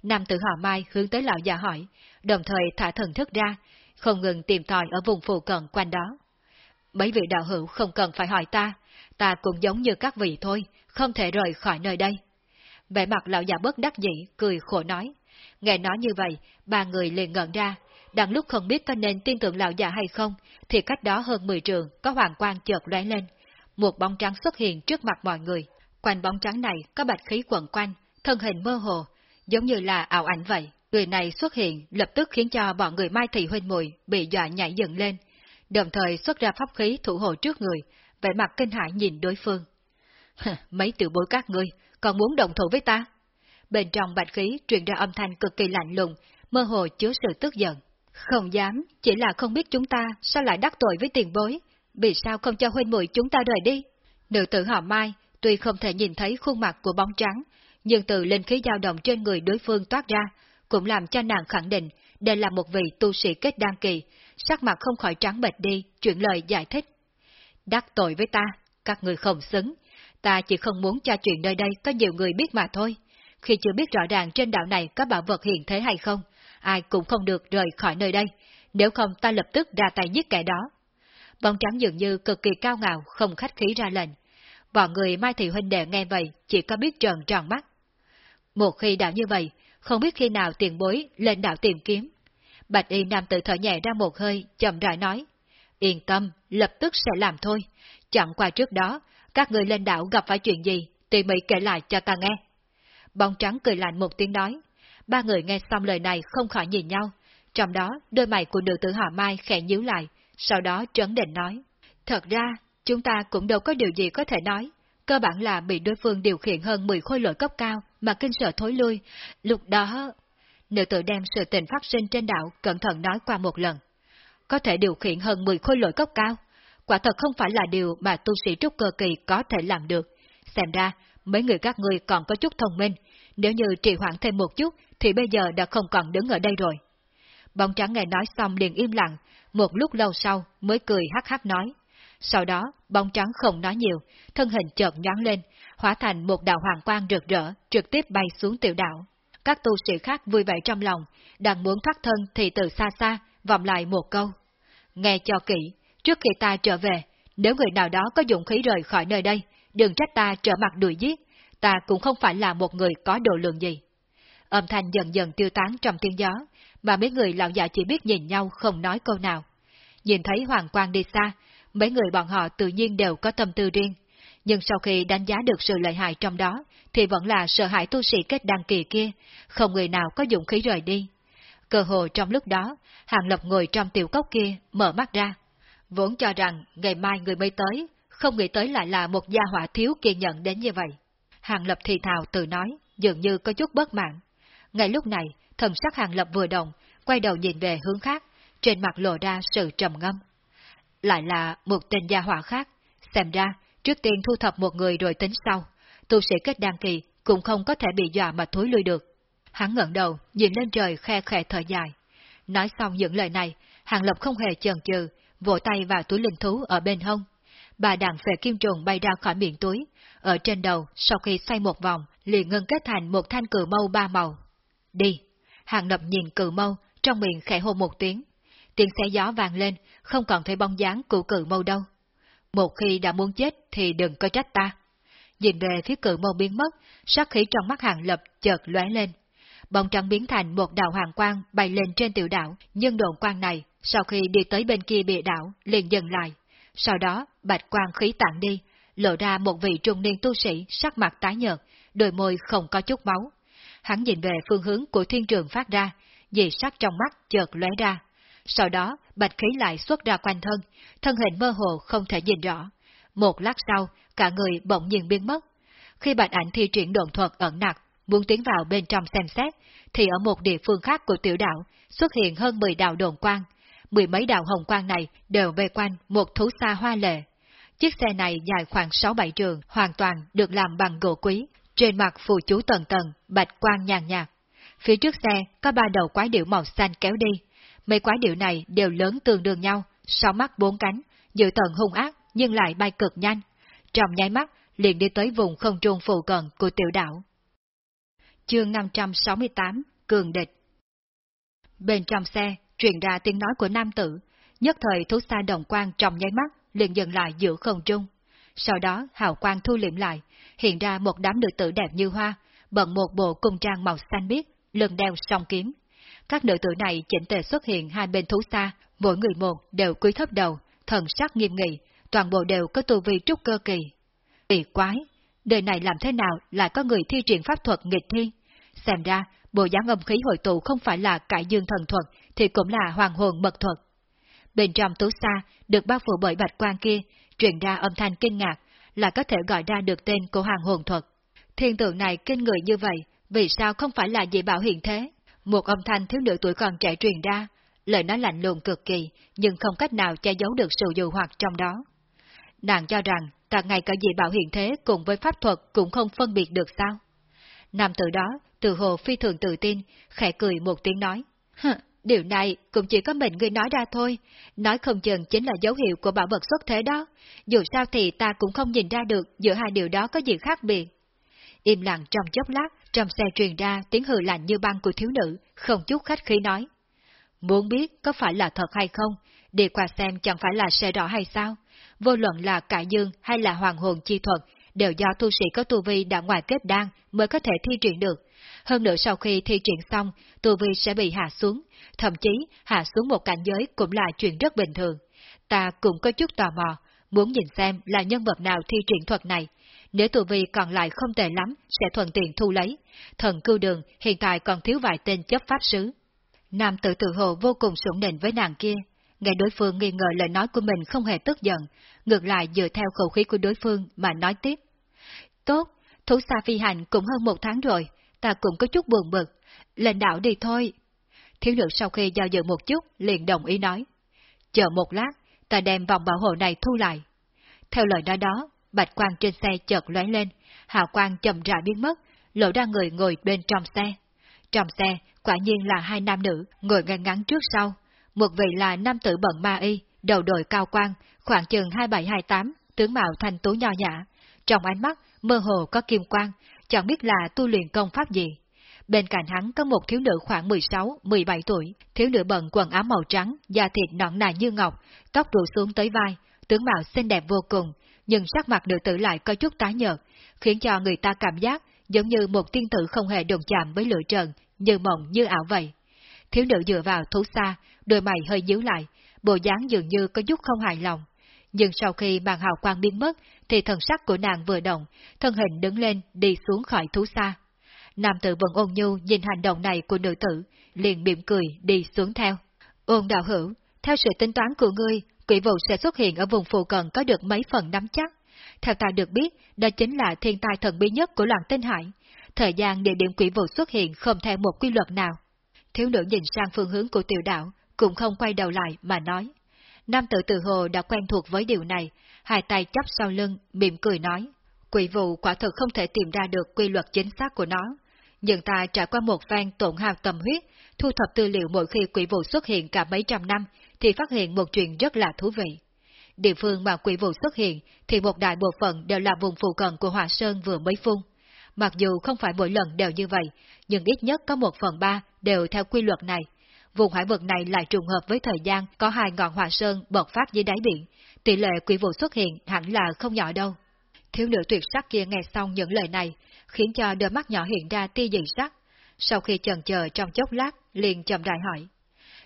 Nam tử họ Mai hướng tới lão già hỏi, đồng thời thả thần thức ra, không ngừng tìm tòi ở vùng phụ cận quanh đó. Mấy vị đạo hữu không cần phải hỏi ta, ta cũng giống như các vị thôi, không thể rời khỏi nơi đây. Vẻ mặt lão già bất đắc dĩ, cười khổ nói. Nghe nói như vậy, ba người liền ngẩn ra, đang lúc không biết có nên tin tưởng lão già hay không, thì cách đó hơn 10 trường có hoàng quang chợt lóe lên. Một bóng trắng xuất hiện trước mặt mọi người. Quanh bóng trắng này có bạch khí quẩn quanh, thân hình mơ hồ, giống như là ảo ảnh vậy. Người này xuất hiện lập tức khiến cho bọn người Mai Thị Huynh Mùi bị dọa nhảy dựng lên, đồng thời xuất ra pháp khí thủ hộ trước người, vẻ mặt kinh hãi nhìn đối phương. Mấy tiểu bối các ngươi, còn muốn đồng thủ với ta? Bên trong bạch khí truyền ra âm thanh cực kỳ lạnh lùng, mơ hồ chứa sự tức giận. Không dám, chỉ là không biết chúng ta sao lại đắc tội với tiền bối, vì sao không cho huynh muội chúng ta rời đi? Nữ tử họ Mai, tuy không thể nhìn thấy khuôn mặt của bóng trắng, nhưng từ linh khí dao động trên người đối phương toát ra, cũng làm cho nàng khẳng định đây là một vị tu sĩ kết đan kỳ, sắc mặt không khỏi trắng bệch đi, chuyển lời giải thích. Đắc tội với ta, các người không xứng, ta chỉ không muốn cho chuyện nơi đây có nhiều người biết mà thôi. Khi chưa biết rõ ràng trên đảo này có bảo vật hiện thế hay không, ai cũng không được rời khỏi nơi đây, nếu không ta lập tức ra tay giết kẻ đó. Bóng trắng dường như cực kỳ cao ngạo, không khách khí ra lệnh. Bọn người Mai Thị Huynh Đệ nghe vậy, chỉ có biết tròn tròn mắt. Một khi đã như vậy, không biết khi nào tiền bối lên đảo tìm kiếm. Bạch y nam tự thở nhẹ ra một hơi, chậm rãi nói. Yên tâm, lập tức sẽ làm thôi. Chẳng qua trước đó, các người lên đảo gặp phải chuyện gì, tỉ mỉ kể lại cho ta nghe. Bóng trắng cười lạnh một tiếng nói. Ba người nghe xong lời này không khỏi nhìn nhau. Trong đó, đôi mày của nữ tử Hạ Mai khẽ nhíu lại, sau đó trấn định nói. Thật ra, chúng ta cũng đâu có điều gì có thể nói. Cơ bản là bị đối phương điều khiển hơn 10 khối lỗi cấp cao mà kinh sợ thối lui. Lúc đó nếu tự đem sự tình phát sinh trên đảo cẩn thận nói qua một lần. Có thể điều khiển hơn 10 khối lỗi cấp cao. Quả thật không phải là điều mà tu sĩ trúc cơ kỳ có thể làm được. Xem ra, mấy người các ngươi còn có chút thông minh. Nếu như trì hoãn thêm một chút, thì bây giờ đã không còn đứng ở đây rồi. Bóng trắng nghe nói xong liền im lặng, một lúc lâu sau mới cười hắc hắc nói. Sau đó, bóng trắng không nói nhiều, thân hình chợt nhón lên, hóa thành một đạo hoàng quang rực rỡ, trực tiếp bay xuống tiểu đạo. Các tu sĩ khác vui vẻ trong lòng, đang muốn thoát thân thì từ xa xa, vọng lại một câu. Nghe cho kỹ, trước khi ta trở về, nếu người nào đó có dụng khí rời khỏi nơi đây, đừng trách ta trở mặt đuổi giết, ta cũng không phải là một người có độ lượng gì. Âm thanh dần dần tiêu tán trong tiếng gió, mà mấy người lão già chỉ biết nhìn nhau không nói câu nào. Nhìn thấy hoàng quang đi xa, mấy người bọn họ tự nhiên đều có tâm tư riêng, nhưng sau khi đánh giá được sự lợi hại trong đó, thì vẫn là sợ hãi tu sĩ kết đăng kỳ kia, không người nào có dũng khí rời đi. Cơ hồ trong lúc đó, Hàng Lập ngồi trong tiểu cốc kia, mở mắt ra. Vốn cho rằng ngày mai người mới tới, không nghĩ tới lại là một gia hỏa thiếu kiên nhận đến như vậy. Hàng Lập thì thào tự nói, dường như có chút bất mãn. Ngay lúc này, thần sắc Hàng Lập vừa động, quay đầu nhìn về hướng khác, trên mặt lộ ra sự trầm ngâm. Lại là một tên gia hỏa khác, xem ra Trước tiên thu thập một người rồi tính sau, tu sĩ kết đan kỳ cũng không có thể bị dọa mà thối lui được. Hắn ngẩng đầu, nhìn lên trời khe khẽ thở dài. Nói xong những lời này, Hàng Lập không hề chần chừ, vỗ tay vào túi linh thú ở bên hông. Bà đàn phệ kim trùng bay ra khỏi miệng túi, ở trên đầu, sau khi xoay một vòng, liền ngưng kết thành một thanh cử mâu ba màu. Đi! Hàng Lập nhìn cử mâu, trong miệng khẽ hô một tiếng. Tiếng xe gió vàng lên, không còn thấy bóng dáng của cử mâu đâu. Một khi đã muốn chết thì đừng có trách ta. Nhìn về phía cự môn biến mất, sát khí trong mắt hàng lập chợt lóe lên. Bóng trắng biến thành một đạo hoàng quang bay lên trên tiểu đảo, nhưng đồn quang này, sau khi đi tới bên kia bìa đảo, liền dừng lại. Sau đó, bạch quang khí tản đi, lộ ra một vị trung niên tu sĩ sắc mặt tái nhợt, đôi môi không có chút máu. Hắn nhìn về phương hướng của thiên trường phát ra, dị sắc trong mắt chợt lóe ra. Sau đó, bạch khí lại xuất ra quanh thân, thân hình mơ hồ không thể nhìn rõ. Một lát sau, cả người bỗng nhiên biến mất. Khi bạch ảnh thi triển đồn thuật ẩn nặc, muốn tiến vào bên trong xem xét, thì ở một địa phương khác của tiểu đảo xuất hiện hơn 10 đạo đồn quang. Mười mấy đạo hồng quang này đều vây quanh một thú xa hoa lệ. Chiếc xe này dài khoảng 6-7 trường, hoàn toàn được làm bằng gỗ quý, trên mặt phù chú tầng tầng, bạch quang nhàn nhạt. Phía trước xe có ba đầu quái điệu màu xanh kéo đi. Mấy quái điệu này đều lớn tương đương nhau, sáu mắt bốn cánh, dự tận hung ác nhưng lại bay cực nhanh. Trong nháy mắt, liền đi tới vùng không trung phù cận của tiểu đảo. Chương 568 Cường địch Bên trong xe, truyền ra tiếng nói của nam tử, nhất thời thú xa đồng quang trong nháy mắt, liền dừng lại giữa không trung. Sau đó, hào quang thu liệm lại, hiện ra một đám nữ tử đẹp như hoa, bận một bộ cung trang màu xanh biếc, lưng đeo song kiếm. Các nữ tử này chỉnh tề xuất hiện hai bên thú xa, mỗi người một đều cúi thấp đầu, thần sắc nghiêm nghị, toàn bộ đều có tu vi trúc cơ kỳ. Kỳ quái, đời này làm thế nào lại có người thi triển pháp thuật nghịch thiên? Xem ra, bộ dáng âm khí hội tụ không phải là cải dương thần thuật, thì cũng là hoàng hồn mật thuật. Bên trong tú xa, được bao phủ bởi bạch quan kia, truyền ra âm thanh kinh ngạc, là có thể gọi ra được tên của hoàng hồn thuật. Thiên tượng này kinh người như vậy, vì sao không phải là dị bảo hiện thế? Một âm thanh thiếu nữ tuổi còn trẻ truyền ra, lời nói lạnh lùng cực kỳ, nhưng không cách nào che giấu được sự dù hoặc trong đó. Nàng cho rằng, cả ngày cả dị bảo hiện thế cùng với pháp thuật cũng không phân biệt được sao? Nam tử đó, từ hồ phi thường tự tin, khẽ cười một tiếng nói. Điều này cũng chỉ có mình ngươi nói ra thôi, nói không chừng chính là dấu hiệu của bảo vật xuất thế đó, dù sao thì ta cũng không nhìn ra được giữa hai điều đó có gì khác biệt. Im lặng trong chốc lát, trong xe truyền ra tiếng hừ lạnh như băng của thiếu nữ, không chút khách khí nói. Muốn biết có phải là thật hay không, đi qua xem chẳng phải là sẽ rõ hay sao, vô luận là cải dương hay là hoàng hồn chi thuật, đều do tu sĩ có tu vi đã ngoài kết đan mới có thể thi triển được. Hơn nữa sau khi thi triển xong, tu vi sẽ bị hạ xuống, thậm chí hạ xuống một cảnh giới cũng là chuyện rất bình thường. Ta cũng có chút tò mò, muốn nhìn xem là nhân vật nào thi triển thuật này. Nếu tu vi còn lại không tệ lắm, sẽ thuận tiện thu lấy. Thần cưu đường hiện tại còn thiếu vài tên chấp pháp sứ. Nam tự tự hồ vô cùng sủng nịnh với nàng kia. Nghe đối phương nghi ngờ lời nói của mình không hề tức giận, ngược lại dựa theo khẩu khí của đối phương mà nói tiếp. Tốt, thú xa phi hành cũng hơn một tháng rồi, ta cũng có chút buồn bực. Lên đảo đi thôi. Thiếu nữ sau khi giao dự một chút, liền đồng ý nói. Chờ một lát, ta đem vòng bảo hộ này thu lại. Theo lời nói đó, bạch quang trên xe chợt lóe lên, hào quang chậm rãi biến mất, lộ ra người ngồi bên trong xe. Trong xe, quả nhiên là hai nam nữ, ngồi ngay ngắn trước sau. Một vị là nam tử bận ma y, đầu đội cao quang, khoảng chừng 2728, tướng mạo thanh tú nho nhã. Trong ánh mắt, mơ hồ có kim quang, chẳng biết là tu luyện công pháp gì. Bên cạnh hắn có một thiếu nữ khoảng 16-17 tuổi, thiếu nữ bận quần áo màu trắng, da thịt nõn nà như ngọc, tóc rủ xuống tới vai, tướng mạo xinh đẹp vô cùng, nhưng sắc mặt nữ tử lại có chút tái nhợt, khiến cho người ta cảm giác giống như một tiên tử không hề đồng chạm với lửa trần, như mộng như ảo vậy. Thiếu nữ dựa vào thú xa, đôi mày hơi nhíu lại, bộ dáng dường như có chút không hài lòng. Nhưng sau khi màn hào quang biến mất, thì thần sắc của nàng vừa động, thân hình đứng lên đi xuống khỏi thú xa. Nam tử vẫn ôn nhu nhìn hành động này của nữ tử, liền mỉm cười đi xuống theo. Ôn đạo hữu, theo sự tính toán của ngươi, quỷ vụ sẽ xuất hiện ở vùng phụ cận có được mấy phần nắm chắc. Theo ta được biết, đó chính là thiên tai thần bí nhất của loạn tinh hải. Thời gian địa điểm quỷ vụ xuất hiện không theo một quy luật nào. Thiếu nữ nhìn sang phương hướng của tiểu đạo cũng không quay đầu lại mà nói. Nam tử tự hồ đã quen thuộc với điều này, hai tay chắp sau lưng, mỉm cười nói. Quỷ vụ quả thực không thể tìm ra được quy luật chính xác của nó. Nhưng ta trải qua một phen tổn hào tâm huyết, thu thập tư liệu mỗi khi quỷ vụ xuất hiện cả mấy trăm năm, thì phát hiện một chuyện rất là thú vị. Địa phương mà quỷ vụ xuất hiện thì một đại bộ phận đều là vùng phụ cận của Hòa Sơn vừa mới phun. Mặc dù không phải mỗi lần đều như vậy, nhưng ít nhất có một phần ba đều theo quy luật này. Vùng hải vực này lại trùng hợp với thời gian có hai ngọn Hòa Sơn bộc phát dưới đáy biển, tỷ lệ quỷ vụ xuất hiện hẳn là không nhỏ đâu. Thiếu nữ tuyệt sắc kia nghe xong những lời này, khiến cho đôi mắt nhỏ hiện ra tia dị sắc. Sau khi chần chờ trong chốc lát, liền chậm rãi hỏi.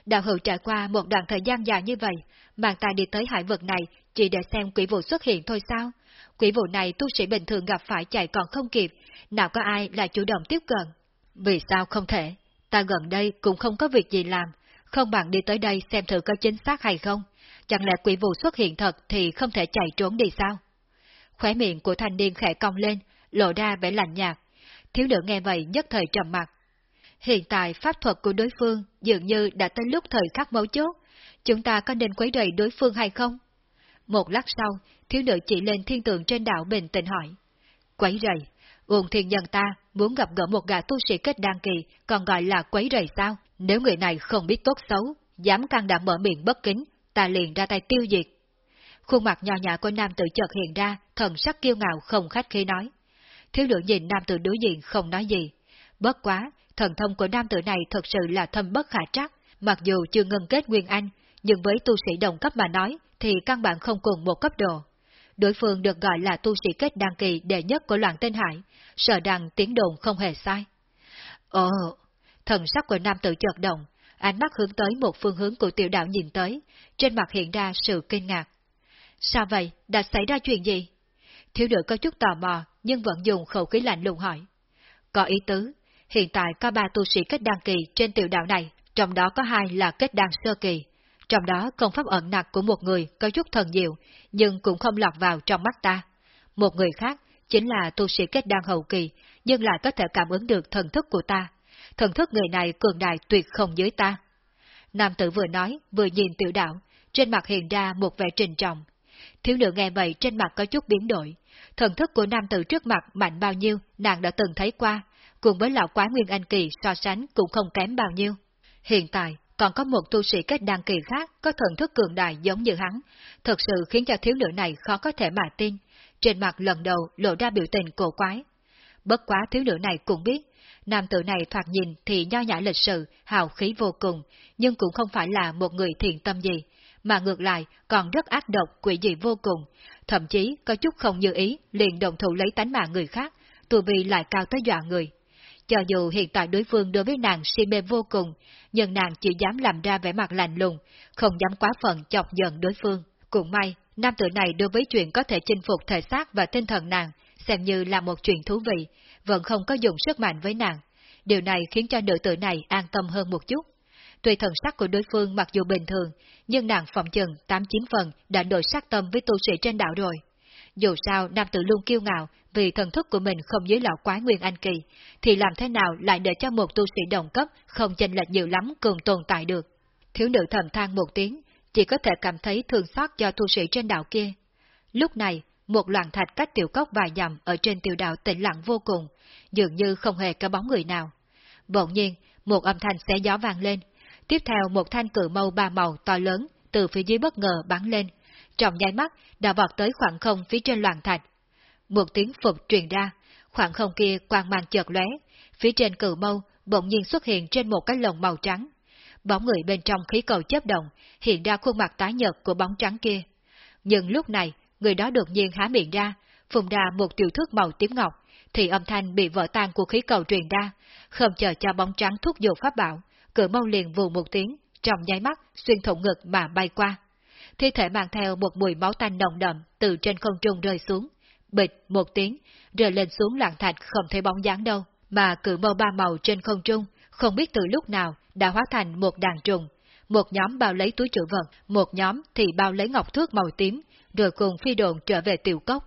Đạo hữu trải qua một đoạn thời gian dài như vậy, bàn tay đi tới hải vực này chỉ để xem quỷ vụ xuất hiện thôi sao? quỷ vụ này tu sĩ bình thường gặp phải chạy còn không kịp, nào có ai là chủ động tiếp cận. Vì sao không thể? Ta gần đây cũng không có việc gì làm, không bằng đi tới đây xem thử có chính xác hay không. Chẳng lẽ quỷ vụ xuất hiện thật thì không thể chạy trốn đi sao? Khóe miệng của thanh niên khẽ cong lên, lộ ra vẻ lạnh nhạt. Thiếu nữ nghe vậy nhất thời trầm mặt. Hiện tại pháp thuật của đối phương dường như đã tới lúc thời khắc mấu chốt, chúng ta có nên quấy rầy đối phương hay không? Một lát sau, thiếu nữ chỉ lên thiên tượng trên đảo bình tĩnh hỏi. Quấy rầy, uông thiên nhân ta muốn gặp gỡ một gã tu sĩ kết đăng kỳ, còn gọi là quấy rầy sao? Nếu người này không biết tốt xấu, dám can đảm mở miệng bất kính, ta liền ra tay tiêu diệt. Khuôn mặt nhỏ nhã của nam tử chợt hiện ra, thần sắc kiêu ngạo không khách khí nói. Thiếu nữ nhìn nam tử đối diện không nói gì. Bất quá, thần thông của nam tử này thật sự là thâm bất khả trắc, mặc dù chưa ngân kết nguyên anh, nhưng với tu sĩ đồng cấp mà nói, thì căn bản không cùng một cấp độ. Đối phương được gọi là tu sĩ kết đăng kỳ đệ nhất của loạn tên hải, sợ rằng tiếng đồn không hề sai. Ồ, thần sắc của nam tử chợt động, ánh mắt hướng tới một phương hướng của tiểu đạo nhìn tới, trên mặt hiện ra sự kinh ngạc. Sao vậy? Đã xảy ra chuyện gì? Thiếu nữ có chút tò mò, nhưng vẫn dùng khẩu khí lạnh lùng hỏi. Có ý tứ, hiện tại có ba tu sĩ kết đăng kỳ trên tiểu đạo này, trong đó có hai là kết đăng sơ kỳ. Trong đó công pháp ẩn nặc của một người có chút thần diệu, nhưng cũng không lọt vào trong mắt ta. Một người khác chính là tu sĩ kết đăng hậu kỳ, nhưng lại có thể cảm ứng được thần thức của ta. Thần thức người này cường đại tuyệt không dưới ta. Nam tử vừa nói, vừa nhìn tiểu đạo, trên mặt hiện ra một vẻ trình trọng. Thiếu nữ nghe vậy trên mặt có chút biến đổi. Thần thức của nam tử trước mặt mạnh bao nhiêu, nàng đã từng thấy qua, cùng với lão quái Nguyên Anh Kỳ so sánh cũng không kém bao nhiêu. Hiện tại, còn có một tu sĩ kết đăng kỳ khác có thần thức cường đại giống như hắn, thật sự khiến cho thiếu nữ này khó có thể mà tin. Trên mặt lần đầu lộ ra biểu tình cổ quái. Bất quá thiếu nữ này cũng biết, nam tử này thoạt nhìn thì nho nhã lịch sự, hào khí vô cùng, nhưng cũng không phải là một người thiện tâm gì, mà ngược lại còn rất ác độc quỷ dị vô cùng, thậm chí có chút không như ý liền đồng thủ lấy tánh mạng người khác, tù vi lại cao tới dọa người. Cho dù hiện tại đối phương đối với nàng si mê vô cùng, nhưng nàng chỉ dám làm ra vẻ mặt lạnh lùng, không dám quá phần chọc giận đối phương. Cũng may, nam tử này đối với chuyện có thể chinh phục thể xác và tinh thần nàng, xem như là một chuyện thú vị, vẫn không có dùng sức mạnh với nàng. Điều này khiến cho nữ tử này an tâm hơn một chút. Tuy thần sắc của đối phương mặc dù bình thường, nhưng nàng phòng chừng 8-9 phần đã đổi sắc tâm với tu sĩ trên đảo rồi. Dù sao, nam tử luôn kiêu ngạo vì thần thức của mình không dưới lão quái nguyên anh kỳ, thì làm thế nào lại để cho một tu sĩ đồng cấp không chênh lệch nhiều lắm cường tồn tại được. Thiếu nữ thầm than một tiếng, chỉ có thể cảm thấy thương xót cho tu sĩ trên đảo kia. Lúc này, một loạn thạch cách tiểu cốc vài dặm ở trên tiểu đảo tĩnh lặng vô cùng, dường như không hề có bóng người nào. Bỗng nhiên, một âm thanh xé gió vang lên, tiếp theo một thanh cự mâu ba màu to lớn từ phía dưới bất ngờ bắn lên, trong nháy mắt đã vọt tới khoảng không phía trên loạn thạch. Một tiếng phục truyền ra, khoảng không kia quang mang chợt lóe, phía trên cự mâu bỗng nhiên xuất hiện trên một cái lồng màu trắng. Bóng người bên trong khí cầu chớp động, hiện ra khuôn mặt tái nhợt của bóng trắng kia. Nhưng lúc này, người đó đột nhiên há miệng ra, phùng ra một tiểu thước màu tím ngọc, thì âm thanh bị vỡ tan của khí cầu truyền ra, không chờ cho bóng trắng thúc giục pháp bảo, cự mâu liền vù một tiếng, trong nháy mắt xuyên thủng ngực mà bay qua. Thi thể mang theo một mùi máu tanh nồng đậm từ trên không trung rơi xuống, bịch một tiếng, rơi lên xuống loạn thạch không thấy bóng dáng đâu, mà cử mâu ba màu trên không trung, không biết từ lúc nào đã hóa thành một đàn trùng. Một nhóm bao lấy túi trữ vật, một nhóm thì bao lấy ngọc thước màu tím, rồi cùng phi đồn trở về tiểu cốc.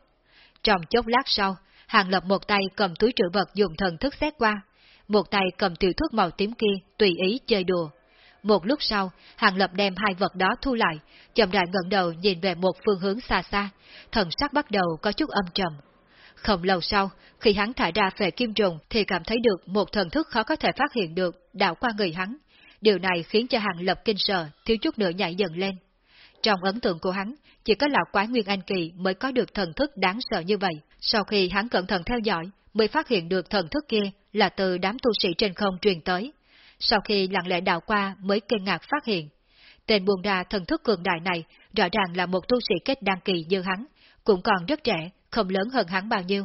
Trong chốc lát sau, Hàng Lập một tay cầm túi trữ vật dùng thần thức xét qua, một tay cầm tiểu thuốc màu tím kia tùy ý chơi đùa. Một lúc sau, Hàng Lập đem hai vật đó thu lại, chậm rãi ngẩng đầu nhìn về một phương hướng xa xa, thần sắc bắt đầu có chút âm trầm. Không lâu sau, khi hắn thải ra về kim trùng thì cảm thấy được một thần thức khó có thể phát hiện được, đảo qua người hắn. Điều này khiến cho Hàng Lập kinh sợ, thiếu chút nữa nhảy dần lên. Trong ấn tượng của hắn, chỉ có lão quái Nguyên Anh Kỳ mới có được thần thức đáng sợ như vậy. Sau khi hắn cẩn thận theo dõi, mới phát hiện được thần thức kia là từ đám tu sĩ trên không truyền tới. Sau khi lặng lẽ đảo qua mới kinh ngạc phát hiện. Tên buồn ra thần thức cường đại này rõ ràng là một tu sĩ kết đăng kỳ như hắn, cũng còn rất trẻ, không lớn hơn hắn bao nhiêu.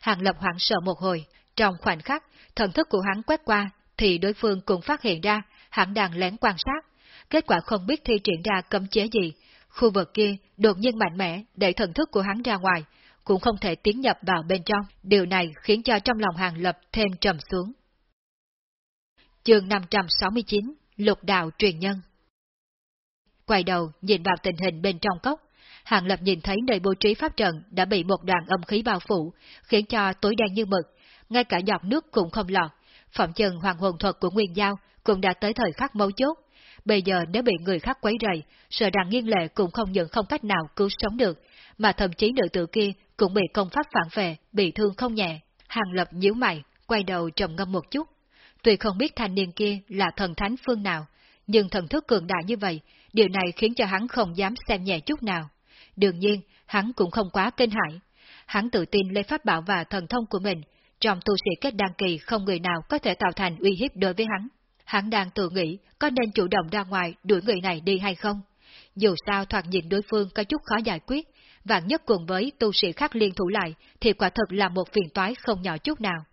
Hàng lập hoảng sợ một hồi, trong khoảnh khắc, thần thức của hắn quét qua, thì đối phương cũng phát hiện ra hắn đang lén quan sát. Kết quả không biết thi triển ra cấm chế gì, khu vực kia đột nhiên mạnh mẽ đẩy thần thức của hắn ra ngoài, cũng không thể tiến nhập vào bên trong, điều này khiến cho trong lòng hàng lập thêm trầm xuống. Chương 569 Lục đạo truyền nhân Quay đầu nhìn vào tình hình bên trong cốc, Hàng Lập nhìn thấy nơi bố trí pháp trận đã bị một đoàn âm khí bao phủ, khiến cho tối đen như mực, ngay cả giọt nước cũng không lọt. Phỏng chừng hoàng hồn thuật của Nguyên Giao cũng đã tới thời khắc mấu chốt. Bây giờ nếu bị người khác quấy rầy, sợ rằng nghiêng lệ cũng không những không cách nào cứu sống được, mà thậm chí nữ tử kia cũng bị công pháp phản về, bị thương không nhẹ. Hàng Lập nhíu mày, quay đầu trầm ngâm một chút. Tuy không biết thanh niên kia là thần thánh phương nào, nhưng thần thức cường đại như vậy, điều này khiến cho hắn không dám xem nhẹ chút nào. Đương nhiên, hắn cũng không quá kinh hãi. Hắn tự tin lấy pháp bảo và thần thông của mình, trong tu sĩ kết đăng kỳ không người nào có thể tạo thành uy hiếp đối với hắn. Hắn đang tự nghĩ có nên chủ động ra ngoài đuổi người này đi hay không. Dù sao thoạt nhìn đối phương có chút khó giải quyết, vạn nhất cùng với tu sĩ khác liên thủ lại thì quả thật là một phiền toái không nhỏ chút nào.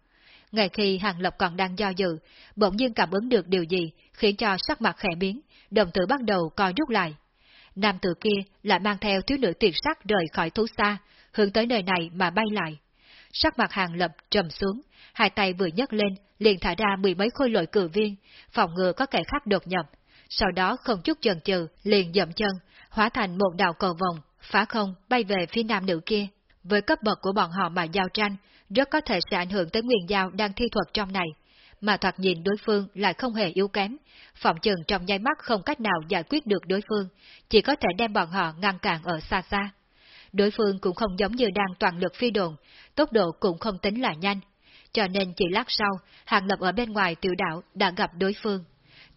Ngay khi Hàng Lập còn đang do dự, bỗng nhiên cảm ứng được điều gì khiến cho sắc mặt khẽ biến, đồng tử bắt đầu coi rút lại. Nam tử kia lại mang theo thiếu nữ tuyệt sắc rời khỏi thú xa, hướng tới nơi này mà bay lại. Sắc mặt Hàng Lập trầm xuống, hai tay vừa nhấc lên, liền thả ra mười mấy khôi lội cử viên, phòng ngừa có kẻ khác đột nhập. Sau đó không chút chần chừ, liền dậm chân, hóa thành một đạo cầu vòng, phá không bay về phía nam nữ kia. Với cấp bậc của bọn họ mà giao tranh, rất có thể sẽ ảnh hưởng tới nguyên giao đang thi thuật trong này, mà thoạt nhìn đối phương lại không hề yếu kém, phòng chừng trong nháy mắt không cách nào giải quyết được đối phương, chỉ có thể đem bọn họ ngăn cản ở xa xa. Đối phương cũng không giống như đang toàn lực phi đồn, tốc độ cũng không tính là nhanh, cho nên chỉ lát sau, Hàng Lập ở bên ngoài tiểu đảo đã gặp đối phương.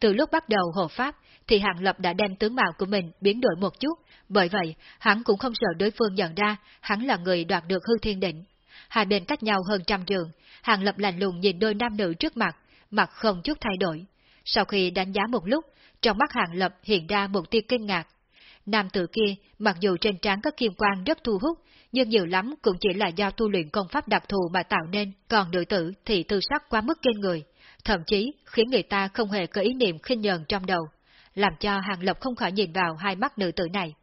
Từ lúc bắt đầu hộ pháp, thì Hàng Lập đã đem tướng mạo của mình biến đổi một chút, bởi vậy hắn cũng không sợ đối phương nhận ra hắn là người đoạt được hư thiên định. Hai bên cách nhau hơn trăm trường, Hàng Lập lạnh lùng nhìn đôi nam nữ trước mặt, mặt không chút thay đổi. Sau khi đánh giá một lúc, trong mắt Hàng Lập hiện ra một tia kinh ngạc. Nam tử kia, mặc dù trên trán có kim quang rất thu hút, nhưng nhiều lắm cũng chỉ là do tu luyện công pháp đặc thù mà tạo nên, còn nữ tử thì tư sắc quá mức kinh người, thậm chí khiến người ta không hề có ý niệm khinh nhờn trong đầu, làm cho Hàng Lập không khỏi nhìn vào hai mắt nữ tử này.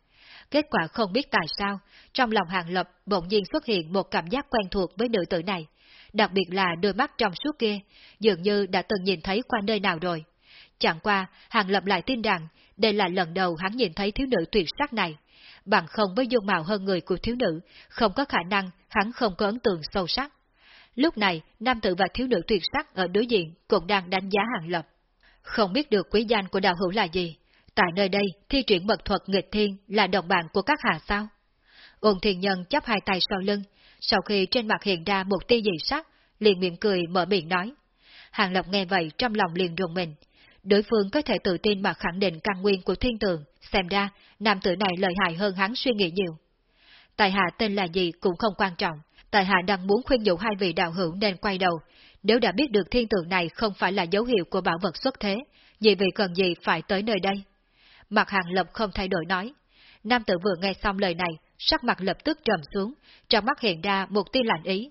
Kết quả không biết tại sao, trong lòng Hàng Lập bỗng nhiên xuất hiện một cảm giác quen thuộc với nữ tử này, đặc biệt là đôi mắt trong suốt kia, dường như đã từng nhìn thấy qua nơi nào rồi. Chẳng qua, Hàng Lập lại tin rằng đây là lần đầu hắn nhìn thấy thiếu nữ tuyệt sắc này. Bằng không với dung mạo hơn người của thiếu nữ, không có khả năng hắn không có ấn tượng sâu sắc. Lúc này, nam tử và thiếu nữ tuyệt sắc ở đối diện cũng đang đánh giá Hàng Lập. Không biết được quý danh của đạo hữu là gì, tại nơi đây thi triển mật thuật nghịch thiên là đồng bạn của các hạ sao? Ôn thiền nhân chắp hai tay sau lưng, sau khi trên mặt hiện ra một tia dị sắc, liền miệng cười mở miệng nói. Hàng Lập nghe vậy trong lòng liền rùng mình. Đối phương có thể tự tin mà khẳng định căn nguyên của thiên tường, xem ra nam tử này lợi hại hơn hắn suy nghĩ nhiều. Tài hạ tên là gì cũng không quan trọng, Tài hạ đang muốn khuyên nhủ hai vị đạo hữu nên quay đầu. Nếu đã biết được thiên tượng này không phải là dấu hiệu của bảo vật xuất thế, vậy vị cần gì phải tới nơi đây? Mặt hàng lập không thay đổi nói. Nam tử vừa nghe xong lời này, sắc mặt lập tức trầm xuống, trong mắt hiện ra một tia lạnh ý.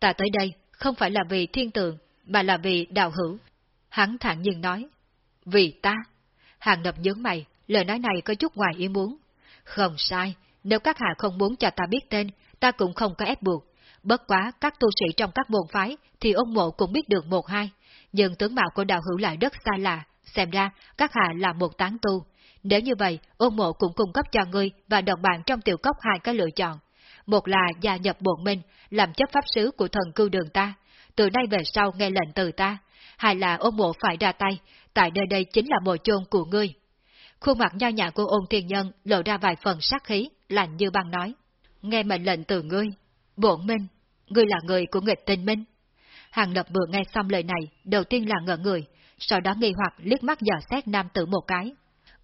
Ta tới đây không phải là vì thiên tượng, mà là vì đạo hữu. Hắn thản nhiên nói. Vì ta. Hàng lập nhướng mày, lời nói này có chút ngoài ý muốn. Không sai, nếu các hạ không muốn cho ta biết tên, ta cũng không có ép buộc. Bất quá các tu sĩ trong các môn phái thì ông mộ cũng biết được một hai, nhưng tướng mạo của đạo hữu lại rất xa lạ, xem ra các hạ là một tán tu. Nếu như vậy, ôn mộ cũng cung cấp cho ngươi và đồng bạn trong tiểu cốc hai cái lựa chọn. Một là gia nhập bộn minh, làm chấp pháp sứ của thần cư đường ta, từ nay về sau nghe lệnh từ ta. Hai là ôn mộ phải ra tay, tại nơi đây chính là mộ chôn của ngươi. Khuôn mặt nho nhã của ôn thiên nhân lộ ra vài phần sắc khí, lạnh như băng nói. Nghe mệnh lệnh từ ngươi, bổn minh, ngươi là người của nghịch tinh minh. Hàng lập vừa nghe xong lời này, đầu tiên là ngỡ người, sau đó nghi hoặc liếc mắt dò xét nam tử một cái.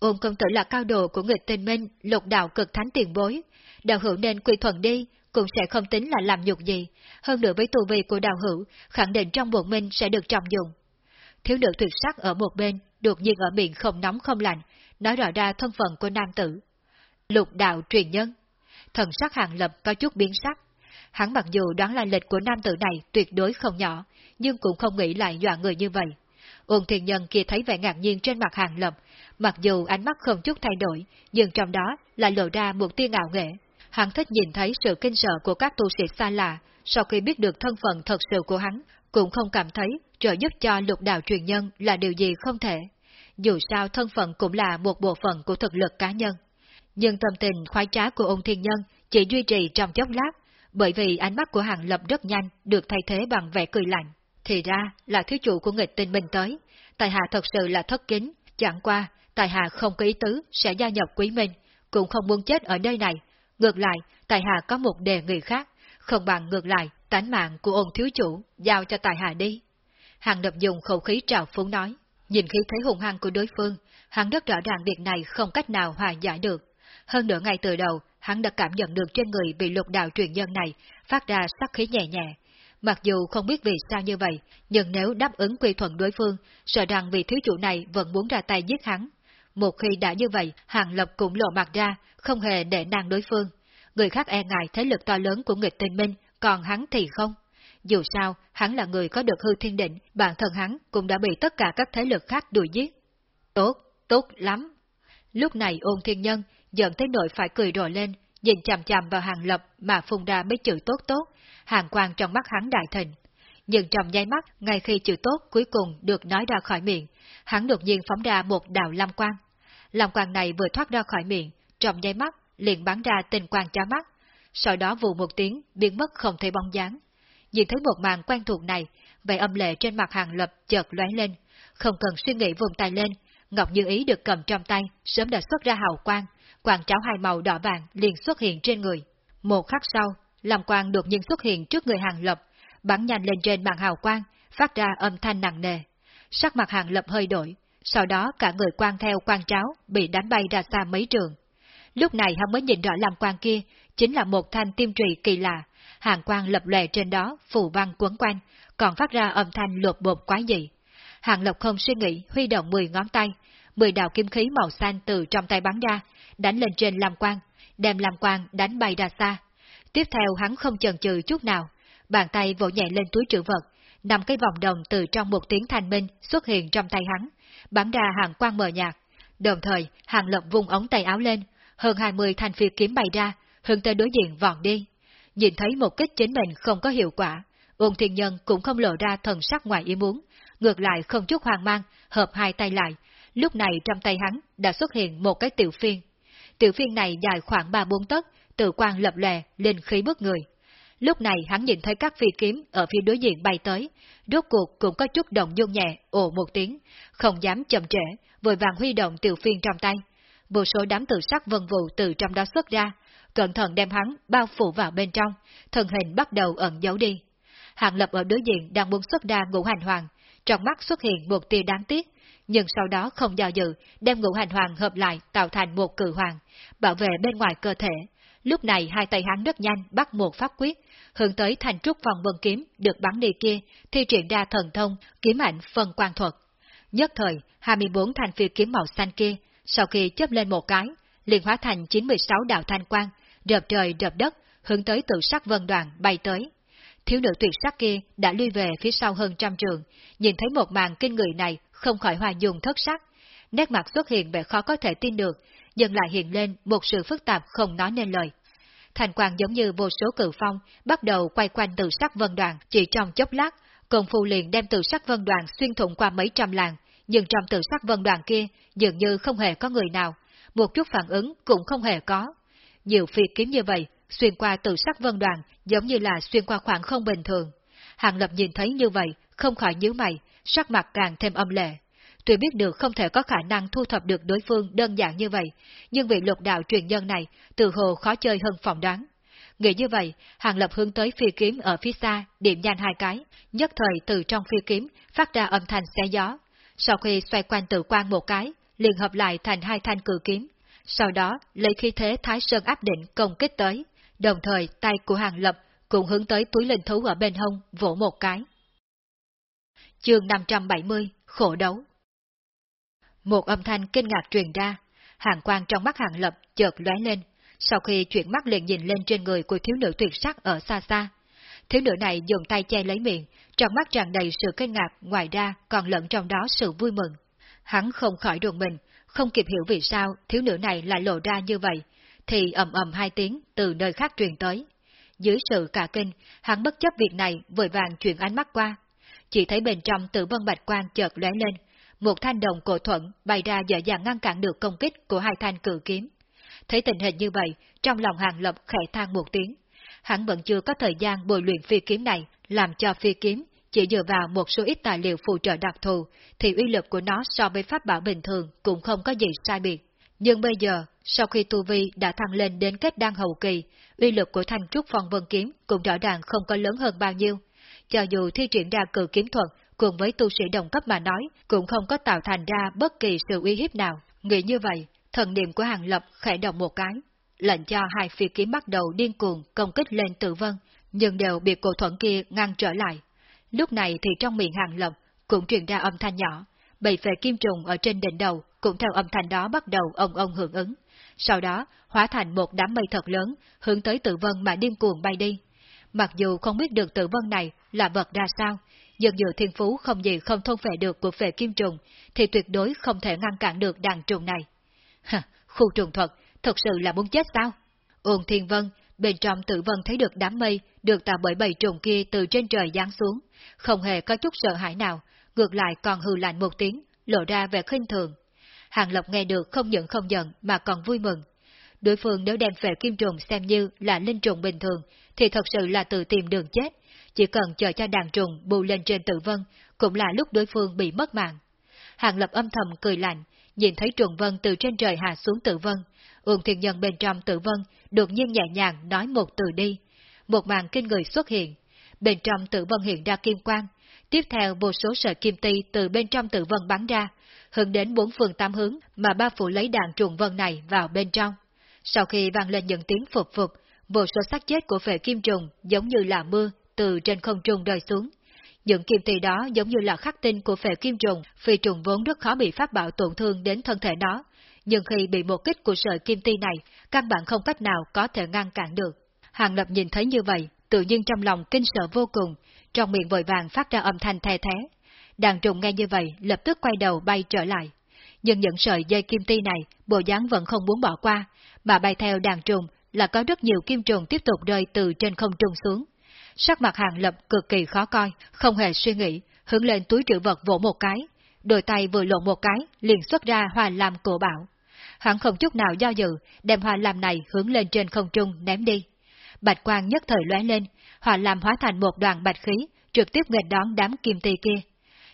Ôn công tử là cao độ của người tinh minh, lục đạo cực thánh tiền bối. Đạo hữu nên quy thuận đi, cũng sẽ không tính là làm nhục gì. Hơn nữa với tu vi của đạo hữu, khẳng định trong bổn minh sẽ được trọng dụng. Thiếu nữ tuyệt sắc ở một bên, đột nhiên ở miệng không nóng không lạnh, nói rõ ra thân phận của nam tử. Lục đạo truyền nhân. Thần sắc hàng lập có chút biến sắc. Hắn mặc dù đoán là lịch của nam tử này tuyệt đối không nhỏ, nhưng cũng không nghĩ lại dọa người như vậy. Ôn thiền nhân kia thấy vẻ ngạc nhiên trên mặt hàng lập, mặc dù ánh mắt không chút thay đổi, nhưng trong đó lại lộ ra một tia ngạo nghệ. Hắn thích nhìn thấy sự kinh sợ của các tu sĩ xa lạ, sau khi biết được thân phận thật sự của hắn, cũng không cảm thấy trợ giúp cho lục đạo truyền nhân là điều gì không thể. Dù sao thân phận cũng là một bộ phận của thực lực cá nhân. Nhưng tâm tình khoái trá của ông thiên nhân chỉ duy trì trong chốc lát, bởi vì ánh mắt của hàng lập rất nhanh được thay thế bằng vẻ cười lạnh. Thì ra là thứ chủ của nghịch tinh minh tới, tài hạ thật sự là thất kính, chẳng qua, tài hạ không có ý tứ sẽ gia nhập quý minh, cũng không muốn chết ở nơi này. Ngược lại, tài hạ có một đề nghị khác, không bằng ngược lại, tánh mạng của ông thiếu chủ, giao cho tài hạ đi. Hàng đập dùng khẩu khí trào phúng nói, nhìn khí thấy hùng hăng của đối phương, hắn rất rõ ràng việc này không cách nào hòa giải được. Hơn nữa ngay từ đầu, hắn đã cảm nhận được trên người bị lục đạo truyền nhân này phát ra sắc khí nhẹ nhẹ. Mặc dù không biết vì sao như vậy, nhưng nếu đáp ứng quy thuận đối phương, sợ rằng vị thiếu chủ này vẫn muốn ra tay giết hắn. Một khi đã như vậy, Hàng Lập cũng lộ mặt ra, không hề để nàng đối phương. Người khác e ngại thế lực to lớn của nghịch tình minh, còn hắn thì không. Dù sao, hắn là người có được hư thiên định, bản thân hắn cũng đã bị tất cả các thế lực khác đuổi giết. Tốt, tốt lắm. Lúc này ôn thiên nhân giận tới nội phải cười rộ lên, nhìn chằm chằm vào hàng lập mà phun ra mấy chữ tốt tốt, hàng quang trong mắt hắn đại thịnh. Nhưng trong nháy mắt, ngay khi chữ tốt cuối cùng được nói ra khỏi miệng, hắn đột nhiên phóng ra một đạo lam quang lòng quang này vừa thoát ra khỏi miệng, trong nháy mắt liền bắn ra tình quang chói mắt, sau đó vụ một tiếng biến mất không thấy bóng dáng. Nhìn thấy một màn quen thuộc này, vẻ âm lệ trên mặt hàng lập chợt lóe lên, không cần suy nghĩ vùng tay lên, Ngọc Như Ý được cầm trong tay, sớm đã xuất ra hào quang, quang cháo hai màu đỏ vàng liền xuất hiện trên người. Một khắc sau, làm quang đột nhiên xuất hiện trước người hàng lập, bắn nhanh lên trên màn hào quang, phát ra âm thanh nặng nề. Sắc mặt hàng lập hơi đổi, sau đó cả người quan theo quan tráo bị đánh bay ra xa mấy trường. Lúc này hắn mới nhìn rõ làm quan kia, chính là một thanh tiêm trì kỳ lạ, hàng quang lập lè trên đó, phù văn quấn quanh, còn phát ra âm thanh lột bột quái dị. Hàng lập không suy nghĩ, huy động 10 ngón tay, 10 đạo kim khí màu xanh từ trong tay bắn ra, đánh lên trên làm quang, đem làm quang đánh bay ra xa. Tiếp theo hắn không chần chừ chút nào, bàn tay vỗ nhẹ lên túi trữ vật, nằm cái vòng đồng từ trong một tiếng thanh minh xuất hiện trong tay hắn, bắn ra hàng quang mờ nhạt. Đồng thời, hàng lập vung ống tay áo lên, hơn 20 thanh phi kiếm bay ra, hướng tới đối diện vòn đi. Nhìn thấy một kích chính mình không có hiệu quả, ôn thiên nhân cũng không lộ ra thần sắc ngoài ý muốn, ngược lại không chút hoang mang, hợp hai tay lại. Lúc này trong tay hắn đã xuất hiện một cái tiểu phiên. Tiểu phiên này dài khoảng 3-4 tấc, tự quang lập lè, lên khí bước người. Lúc này hắn nhìn thấy các phi kiếm ở phía đối diện bay tới, rốt cuộc cũng có chút động dung nhẹ, ồ một tiếng, không dám chậm trễ, vội vàng huy động tiểu phiên trong tay. Vô số đám tự sắc vân vụ từ trong đó xuất ra, cẩn thận đem hắn bao phủ vào bên trong, thân hình bắt đầu ẩn giấu đi. Hàng lập ở đối diện đang muốn xuất ra ngũ hành hoàng, trong mắt xuất hiện một tia đáng tiếc, nhưng sau đó không do dự, đem ngũ hành hoàng hợp lại tạo thành một cử hoàng, bảo vệ bên ngoài cơ thể. Lúc này hai tay hắn rất nhanh bắt một pháp quyết, hướng tới thành trúc vòng vân kiếm được bắn đi kia, thi triển ra thần thông, kiếm ảnh phân quan thuật. Nhất thời, 24 thành phi kiếm màu xanh kia, sau khi chấp lên một cái, liền hóa thành 96 đạo thanh quang, rợp trời rợp đất, hướng tới tự sắc vân đoàn bay tới. Thiếu nữ tuyệt sắc kia đã lui về phía sau hơn trăm trường, nhìn thấy một màn kinh người này không khỏi hòa dùng thất sắc. Nét mặt xuất hiện vẻ khó có thể tin được, nhưng lại hiện lên một sự phức tạp không nói nên lời. Thành quang giống như vô số cự phong, bắt đầu quay quanh từ sắc vân đoàn, chỉ trong chốc lát, công phu liền đem từ sắc vân đoàn xuyên thủng qua mấy trăm làng, nhưng trong từ sắc vân đoàn kia dường như không hề có người nào, một chút phản ứng cũng không hề có. Nhiều phi kiếm như vậy, xuyên qua từ sắc vân đoàn giống như là xuyên qua khoảng không bình thường. Hàng Lập nhìn thấy như vậy, không khỏi nhíu mày, sắc mặt càng thêm âm lệ. Tuy biết được không thể có khả năng thu thập được đối phương đơn giản như vậy, nhưng vị lục đạo truyền nhân này từ hồ khó chơi hơn phỏng đoán. Nghĩ như vậy, Hàng Lập hướng tới phi kiếm ở phía xa, điểm nhanh hai cái, nhất thời từ trong phi kiếm phát ra âm thanh xé gió. Sau khi xoay quanh tự quan một cái, liền hợp lại thành hai thanh cử kiếm, sau đó lấy khí thế Thái Sơn áp định công kích tới, đồng thời tay của Hàng Lập cũng hướng tới túi linh thú ở bên hông vỗ một cái. Chương 570 Khổ đấu một âm thanh kinh ngạc truyền ra, hàng quang trong mắt Hàng Lập chợt lóe lên, sau khi chuyển mắt liền nhìn lên trên người của thiếu nữ tuyệt sắc ở xa xa. Thiếu nữ này dùng tay che lấy miệng, trong mắt tràn đầy sự kinh ngạc, ngoài ra còn lẫn trong đó sự vui mừng. Hắn không khỏi đồn mình, không kịp hiểu vì sao thiếu nữ này lại lộ ra như vậy. thì ầm ầm hai tiếng từ nơi khác truyền tới. Dưới sự cả kinh, hắn bất chấp việc này vội vàng chuyển ánh mắt qua. Chỉ thấy bên trong tử vân bạch quang chợt lóe lên, một thanh đồng cổ thuận bày ra dễ dàng ngăn cản được công kích của hai thanh cử kiếm. Thấy tình hình như vậy, trong lòng hàng lập khẽ than một tiếng. Hắn vẫn chưa có thời gian bồi luyện phi kiếm này, làm cho phi kiếm chỉ dựa vào một số ít tài liệu phụ trợ đặc thù, thì uy lực của nó so với pháp bảo bình thường cũng không có gì sai biệt. Nhưng bây giờ, sau khi Tu Vi đã thăng lên đến kết đan hậu kỳ, uy lực của thanh trúc phong vân kiếm cũng rõ ràng không có lớn hơn bao nhiêu. Cho dù thi triển ra cử kiếm thuật cùng với tu sĩ đồng cấp mà nói, cũng không có tạo thành ra bất kỳ sự uy hiếp nào. Nghĩ như vậy, thần niệm của Hàng Lập khẽ động một cái, lệnh cho hai phi kiếm bắt đầu điên cuồng công kích lên tự vân, nhưng đều bị cổ thuận kia ngăn trở lại. Lúc này thì trong miệng Hàng Lập cũng truyền ra âm thanh nhỏ, bảy phệ kim trùng ở trên đỉnh đầu cũng theo âm thanh đó bắt đầu ông ông hưởng ứng. Sau đó, hóa thành một đám mây thật lớn, hướng tới tự vân mà điên cuồng bay đi. Mặc dù không biết được tự vân này là vật ra sao, dần dựa thiên phú không gì không thông về được của phệ kim trùng, thì tuyệt đối không thể ngăn cản được đàn trùng này. Hả, khu trùng thuật, thật sự là muốn chết sao? Uông thiên vân, bên trong tự vân thấy được đám mây được tạo bởi bầy trùng kia từ trên trời giáng xuống, không hề có chút sợ hãi nào, ngược lại còn hừ lạnh một tiếng, lộ ra vẻ khinh thường. Hàng Lập nghe được không những không giận mà còn vui mừng. Đối phương nếu đem về kim trùng xem như là linh trùng bình thường, thì thật sự là tự tìm đường chết, chỉ cần chờ cho đàn trùng bù lên trên tự vân, cũng là lúc đối phương bị mất mạng. Hàng Lập âm thầm cười lạnh, nhìn thấy trùng vân từ trên trời hạ xuống tự vân, Uông Thiên Nhân bên trong tự vân đột nhiên nhẹ nhàng nói một từ đi. Một màn kinh người xuất hiện, bên trong tự vân hiện ra kim quang, tiếp theo vô số sợi kim ti từ bên trong tự vân bắn ra, hướng đến bốn phương tám hướng mà ba phủ lấy đàn trùng vân này vào bên trong. Sau khi vang lên những tiếng phục phục, vô số xác chết của phệ kim trùng giống như là mưa từ trên không trung rơi xuống. Những kim tỳ đó giống như là khắc tinh của phệ kim trùng, phi trùng vốn rất khó bị pháp bảo tổn thương đến thân thể nó, nhưng khi bị một kích của sợi kim ti này, căn bản không cách nào có thể ngăn cản được. Hàng Lập nhìn thấy như vậy, tự nhiên trong lòng kinh sợ vô cùng, trong miệng vội vàng phát ra âm thanh the thế. Đàn trùng nghe như vậy, lập tức quay đầu bay trở lại. Nhưng những sợi dây kim ti này, bộ dáng vẫn không muốn bỏ qua, mà bay theo đàn trùng là có rất nhiều kim trùng tiếp tục rơi từ trên không trung xuống. Sắc mặt hàng lập cực kỳ khó coi, không hề suy nghĩ, hướng lên túi trữ vật vỗ một cái, đôi tay vừa lộn một cái, liền xuất ra hoa lam cổ bảo. Hắn không chút nào do dự, đem hoa lam này hướng lên trên không trung ném đi. Bạch quang nhất thời lóe lên, hoa lam hóa thành một đoàn bạch khí, trực tiếp nghênh đón đám kim tỳ kia.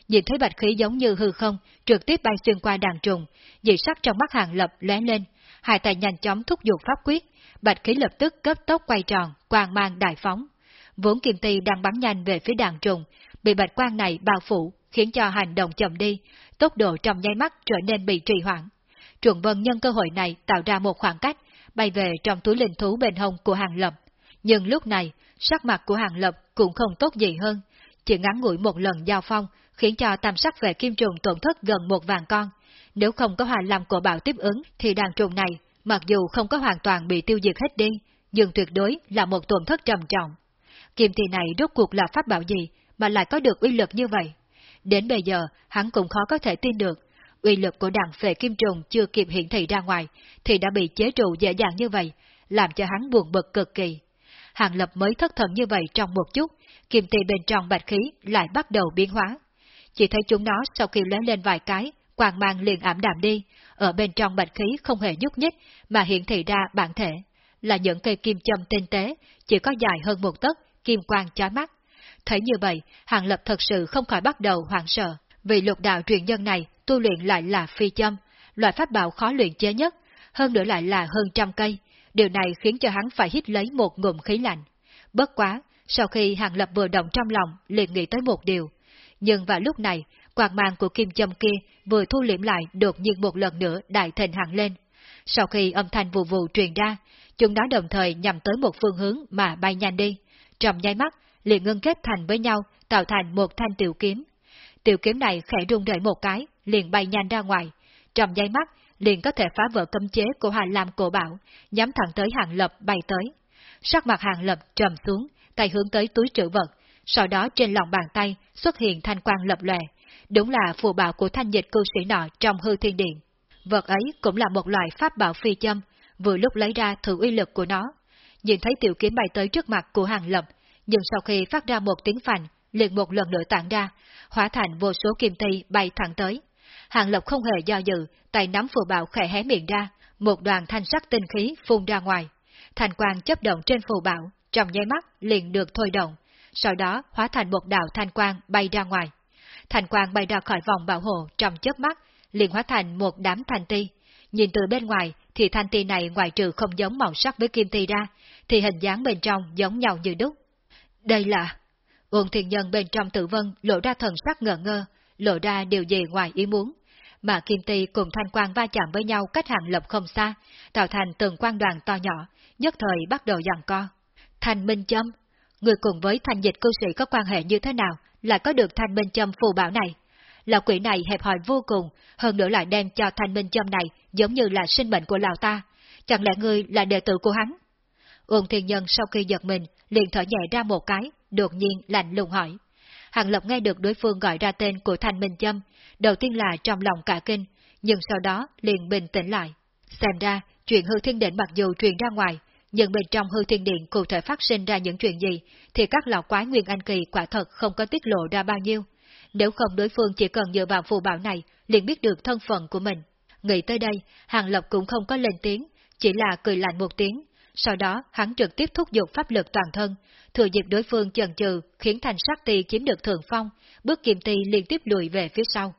Nhìn thấy bạch khí giống như hư không, trực tiếp bay xuyên qua đàn trùng, dị sắc trong mắt hàng lập lóe lên, hai tay nhanh chóng thúc giục pháp quyết, bạch khí lập tức cấp tốc quay tròn, quang mang đại phóng. Vốn kim ti đang bắn nhanh về phía đàn trùng, bị bạch quang này bao phủ, khiến cho hành động chậm đi, tốc độ trong nháy mắt trở nên bị trì hoãn. Trùng Vân nhân cơ hội này tạo ra một khoảng cách, bay về trong túi linh thú bên hông của Hàng Lập. Nhưng lúc này, sắc mặt của Hàng Lập cũng không tốt gì hơn, chỉ ngắn ngủi một lần giao phong, khiến cho tam sắc về kim trùng tổn thất gần một vàng con. Nếu không có hòa làm của bảo tiếp ứng, thì đàn trùng này, mặc dù không có hoàn toàn bị tiêu diệt hết đi, nhưng tuyệt đối là một tổn thất trầm trọng. Kim thi này rốt cuộc là pháp bảo gì mà lại có được uy lực như vậy? Đến bây giờ, hắn cũng khó có thể tin được, uy lực của đàn phệ kim trùng chưa kịp hiện thị ra ngoài, thì đã bị chế trụ dễ dàng như vậy, làm cho hắn buồn bực cực kỳ. Hàng lập mới thất thần như vậy trong một chút, kim tỳ bên trong bạch khí lại bắt đầu biến hóa. Chỉ thấy chúng nó sau khi lóe lên vài cái, quang mang liền ảm đạm đi, ở bên trong bạch khí không hề nhúc nhích mà hiện thị ra bản thể, là những cây kim châm tinh tế, chỉ có dài hơn một tấc, kim quang chói mắt. Thấy như vậy, Hàng Lập thật sự không khỏi bắt đầu hoảng sợ, vì lục đạo truyền nhân này tu luyện lại là phi châm, loại pháp bảo khó luyện chế nhất, hơn nữa lại là hơn trăm cây, điều này khiến cho hắn phải hít lấy một ngụm khí lạnh. Bất quá, sau khi Hàng Lập vừa động trong lòng, liền nghĩ tới một điều. Nhưng vào lúc này, quạt màn của kim châm kia vừa thu liễm lại đột nhiên một lần nữa đại thịnh hẳn lên. Sau khi âm thanh vù vù truyền ra, chúng nó đồng thời nhằm tới một phương hướng mà bay nhanh đi. Trong nháy mắt, liền ngưng kết thành với nhau, tạo thành một thanh tiểu kiếm. Tiểu kiếm này khẽ rung đợi một cái, liền bay nhanh ra ngoài. Trong nháy mắt, liền có thể phá vỡ cấm chế của Hà Lam cổ bảo, nhắm thẳng tới hàng lập bay tới. Sắc mặt hàng lập trầm xuống, tay hướng tới túi trữ vật, sau đó trên lòng bàn tay xuất hiện thanh quang lập lòe, đúng là phù bảo của thanh dịch cư sĩ nọ trong hư thiên điện. Vật ấy cũng là một loại pháp bảo phi châm, vừa lúc lấy ra thử uy lực của nó. Nhìn thấy tiểu kiếm bay tới trước mặt của Hàng Lập, nhưng sau khi phát ra một tiếng phành, liền một lần nữa tản ra, hóa thành vô số kim ti bay thẳng tới. Hàng Lập không hề do dự, tay nắm phù bảo khẽ hé miệng ra, một đoàn thanh sắc tinh khí phun ra ngoài. Thành quang chấp động trên phù bảo, trong nháy mắt liền được thôi động, sau đó hóa thành một đạo thanh quang bay ra ngoài. thành quang bay ra khỏi vòng bảo hộ trong chớp mắt, liền hóa thành một đám thanh ti. Nhìn từ bên ngoài thì thanh ti này ngoài trừ không giống màu sắc với kim ti ra, thì hình dáng bên trong giống nhau như đúc. Đây là... Uông thiền nhân bên trong tự vân lộ ra thần sắc ngờ ngơ, lộ ra điều gì ngoài ý muốn. Mà kim ti cùng thanh quang va chạm với nhau cách hàng lập không xa, tạo thành từng quan đoàn to nhỏ, nhất thời bắt đầu giằng co. Thanh minh châm, người cùng với thanh dịch cư sĩ có quan hệ như thế nào, lại có được thanh minh châm phù bảo này? Là quỷ này hẹp hòi vô cùng, hơn nữa lại đem cho thanh minh châm này giống như là sinh mệnh của lão ta. Chẳng lẽ ngươi là đệ tử của hắn? Uông Thiên Nhân sau khi giật mình, liền thở nhẹ ra một cái, đột nhiên lạnh lùng hỏi. Hàng Lập nghe được đối phương gọi ra tên của Thanh Minh Châm, đầu tiên là trong lòng cả kinh, nhưng sau đó liền bình tĩnh lại. Xem ra, chuyện hư thiên định mặc dù truyền ra ngoài, nhưng bên trong hư thiên điện cụ thể phát sinh ra những chuyện gì, thì các lão quái Nguyên Anh Kỳ quả thật không có tiết lộ ra bao nhiêu. Nếu không đối phương chỉ cần dựa vào phù bảo này, liền biết được thân phận của mình. Nghĩ tới đây, Hàng Lập cũng không có lên tiếng, chỉ là cười lạnh một tiếng, sau đó hắn trực tiếp thúc giục pháp lực toàn thân, thừa dịp đối phương chần chừ khiến thành sát ti chiếm được thượng phong, bước kiềm ti liên tiếp lùi về phía sau.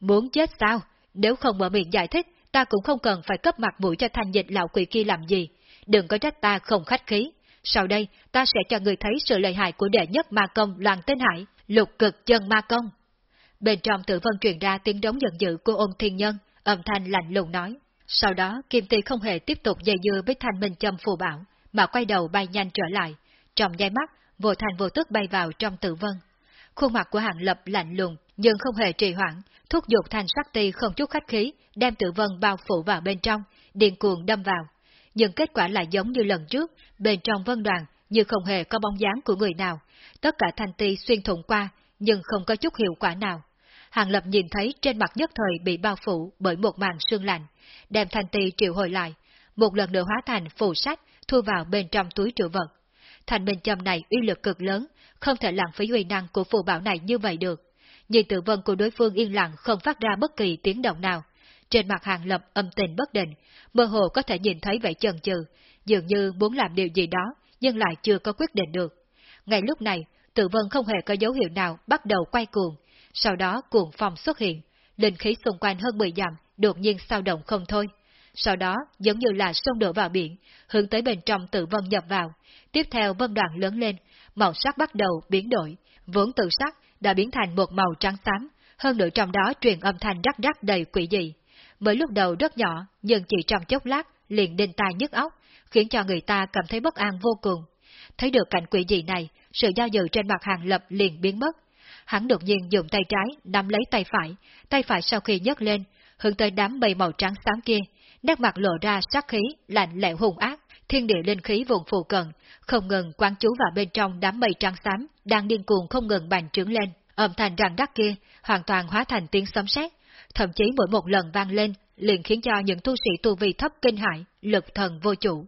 Muốn chết sao? Nếu không mở miệng giải thích, ta cũng không cần phải cấp mặt mũi cho thành dịch lão quỷ kia làm gì. Đừng có trách ta không khách khí. Sau đây, ta sẽ cho người thấy sự lợi hại của đệ nhất ma công loạn tên hải, lục cực chân ma công. Bên trong tự vân truyền ra tiếng đống giận dữ của ôn thiên nhân, âm thanh lạnh lùng nói. Sau đó, Kim Ti không hề tiếp tục dây dưa với thanh minh châm phù bảo, mà quay đầu bay nhanh trở lại, trong giây mắt, vô thành vô tức bay vào trong tự vân. Khuôn mặt của Hàng lập lạnh lùng, nhưng không hề trì hoãn, thúc giục thành sắc ti không chút khách khí, đem tự vân bao phủ vào bên trong, điên cuồng đâm vào. Nhưng kết quả lại giống như lần trước, bên trong vân đoàn như không hề có bóng dáng của người nào, tất cả thanh ti xuyên thủng qua, nhưng không có chút hiệu quả nào. Hàng Lập nhìn thấy trên mặt nhất thời bị bao phủ bởi một màn sương lạnh, đem thanh ti triệu hồi lại, một lần nữa hóa thành phù sách, thu vào bên trong túi trữ vật. Thành minh châm này uy lực cực lớn, không thể lãng phí uy năng của phù bảo này như vậy được. Nhìn tự vân của đối phương yên lặng không phát ra bất kỳ tiếng động nào. Trên mặt hàng lập âm tình bất định, mơ hồ có thể nhìn thấy vẻ chần chừ, dường như muốn làm điều gì đó, nhưng lại chưa có quyết định được. Ngay lúc này, tự vân không hề có dấu hiệu nào bắt đầu quay cuồng, sau đó cuồng phong xuất hiện, linh khí xung quanh hơn 10 dặm đột nhiên sao động không thôi. Sau đó, giống như là sông đổ vào biển, hướng tới bên trong tự vân nhập vào. Tiếp theo vân đoạn lớn lên, màu sắc bắt đầu biến đổi, vốn tự sắc đã biến thành một màu trắng xám, hơn nữa trong đó truyền âm thanh rắc rắc đầy quỷ dị. Mới lúc đầu rất nhỏ, nhưng chỉ trong chốc lát, liền đinh tai nhức óc, khiến cho người ta cảm thấy bất an vô cùng. Thấy được cảnh quỷ dị này, sự giao dự trên mặt hàng lập liền biến mất. Hắn đột nhiên dùng tay trái nắm lấy tay phải, tay phải sau khi nhấc lên, hướng tới đám mây màu trắng xám kia, nét mặt lộ ra sắc khí, lạnh lẽo hung ác, thiên địa linh khí vùng phù cận, không ngừng quán chú vào bên trong đám mây trắng xám, đang điên cuồng không ngừng bành trướng lên, âm thanh răng rắc kia hoàn toàn hóa thành tiếng sấm sét, thậm chí mỗi một lần vang lên liền khiến cho những tu sĩ tu vi thấp kinh hãi, lực thần vô chủ.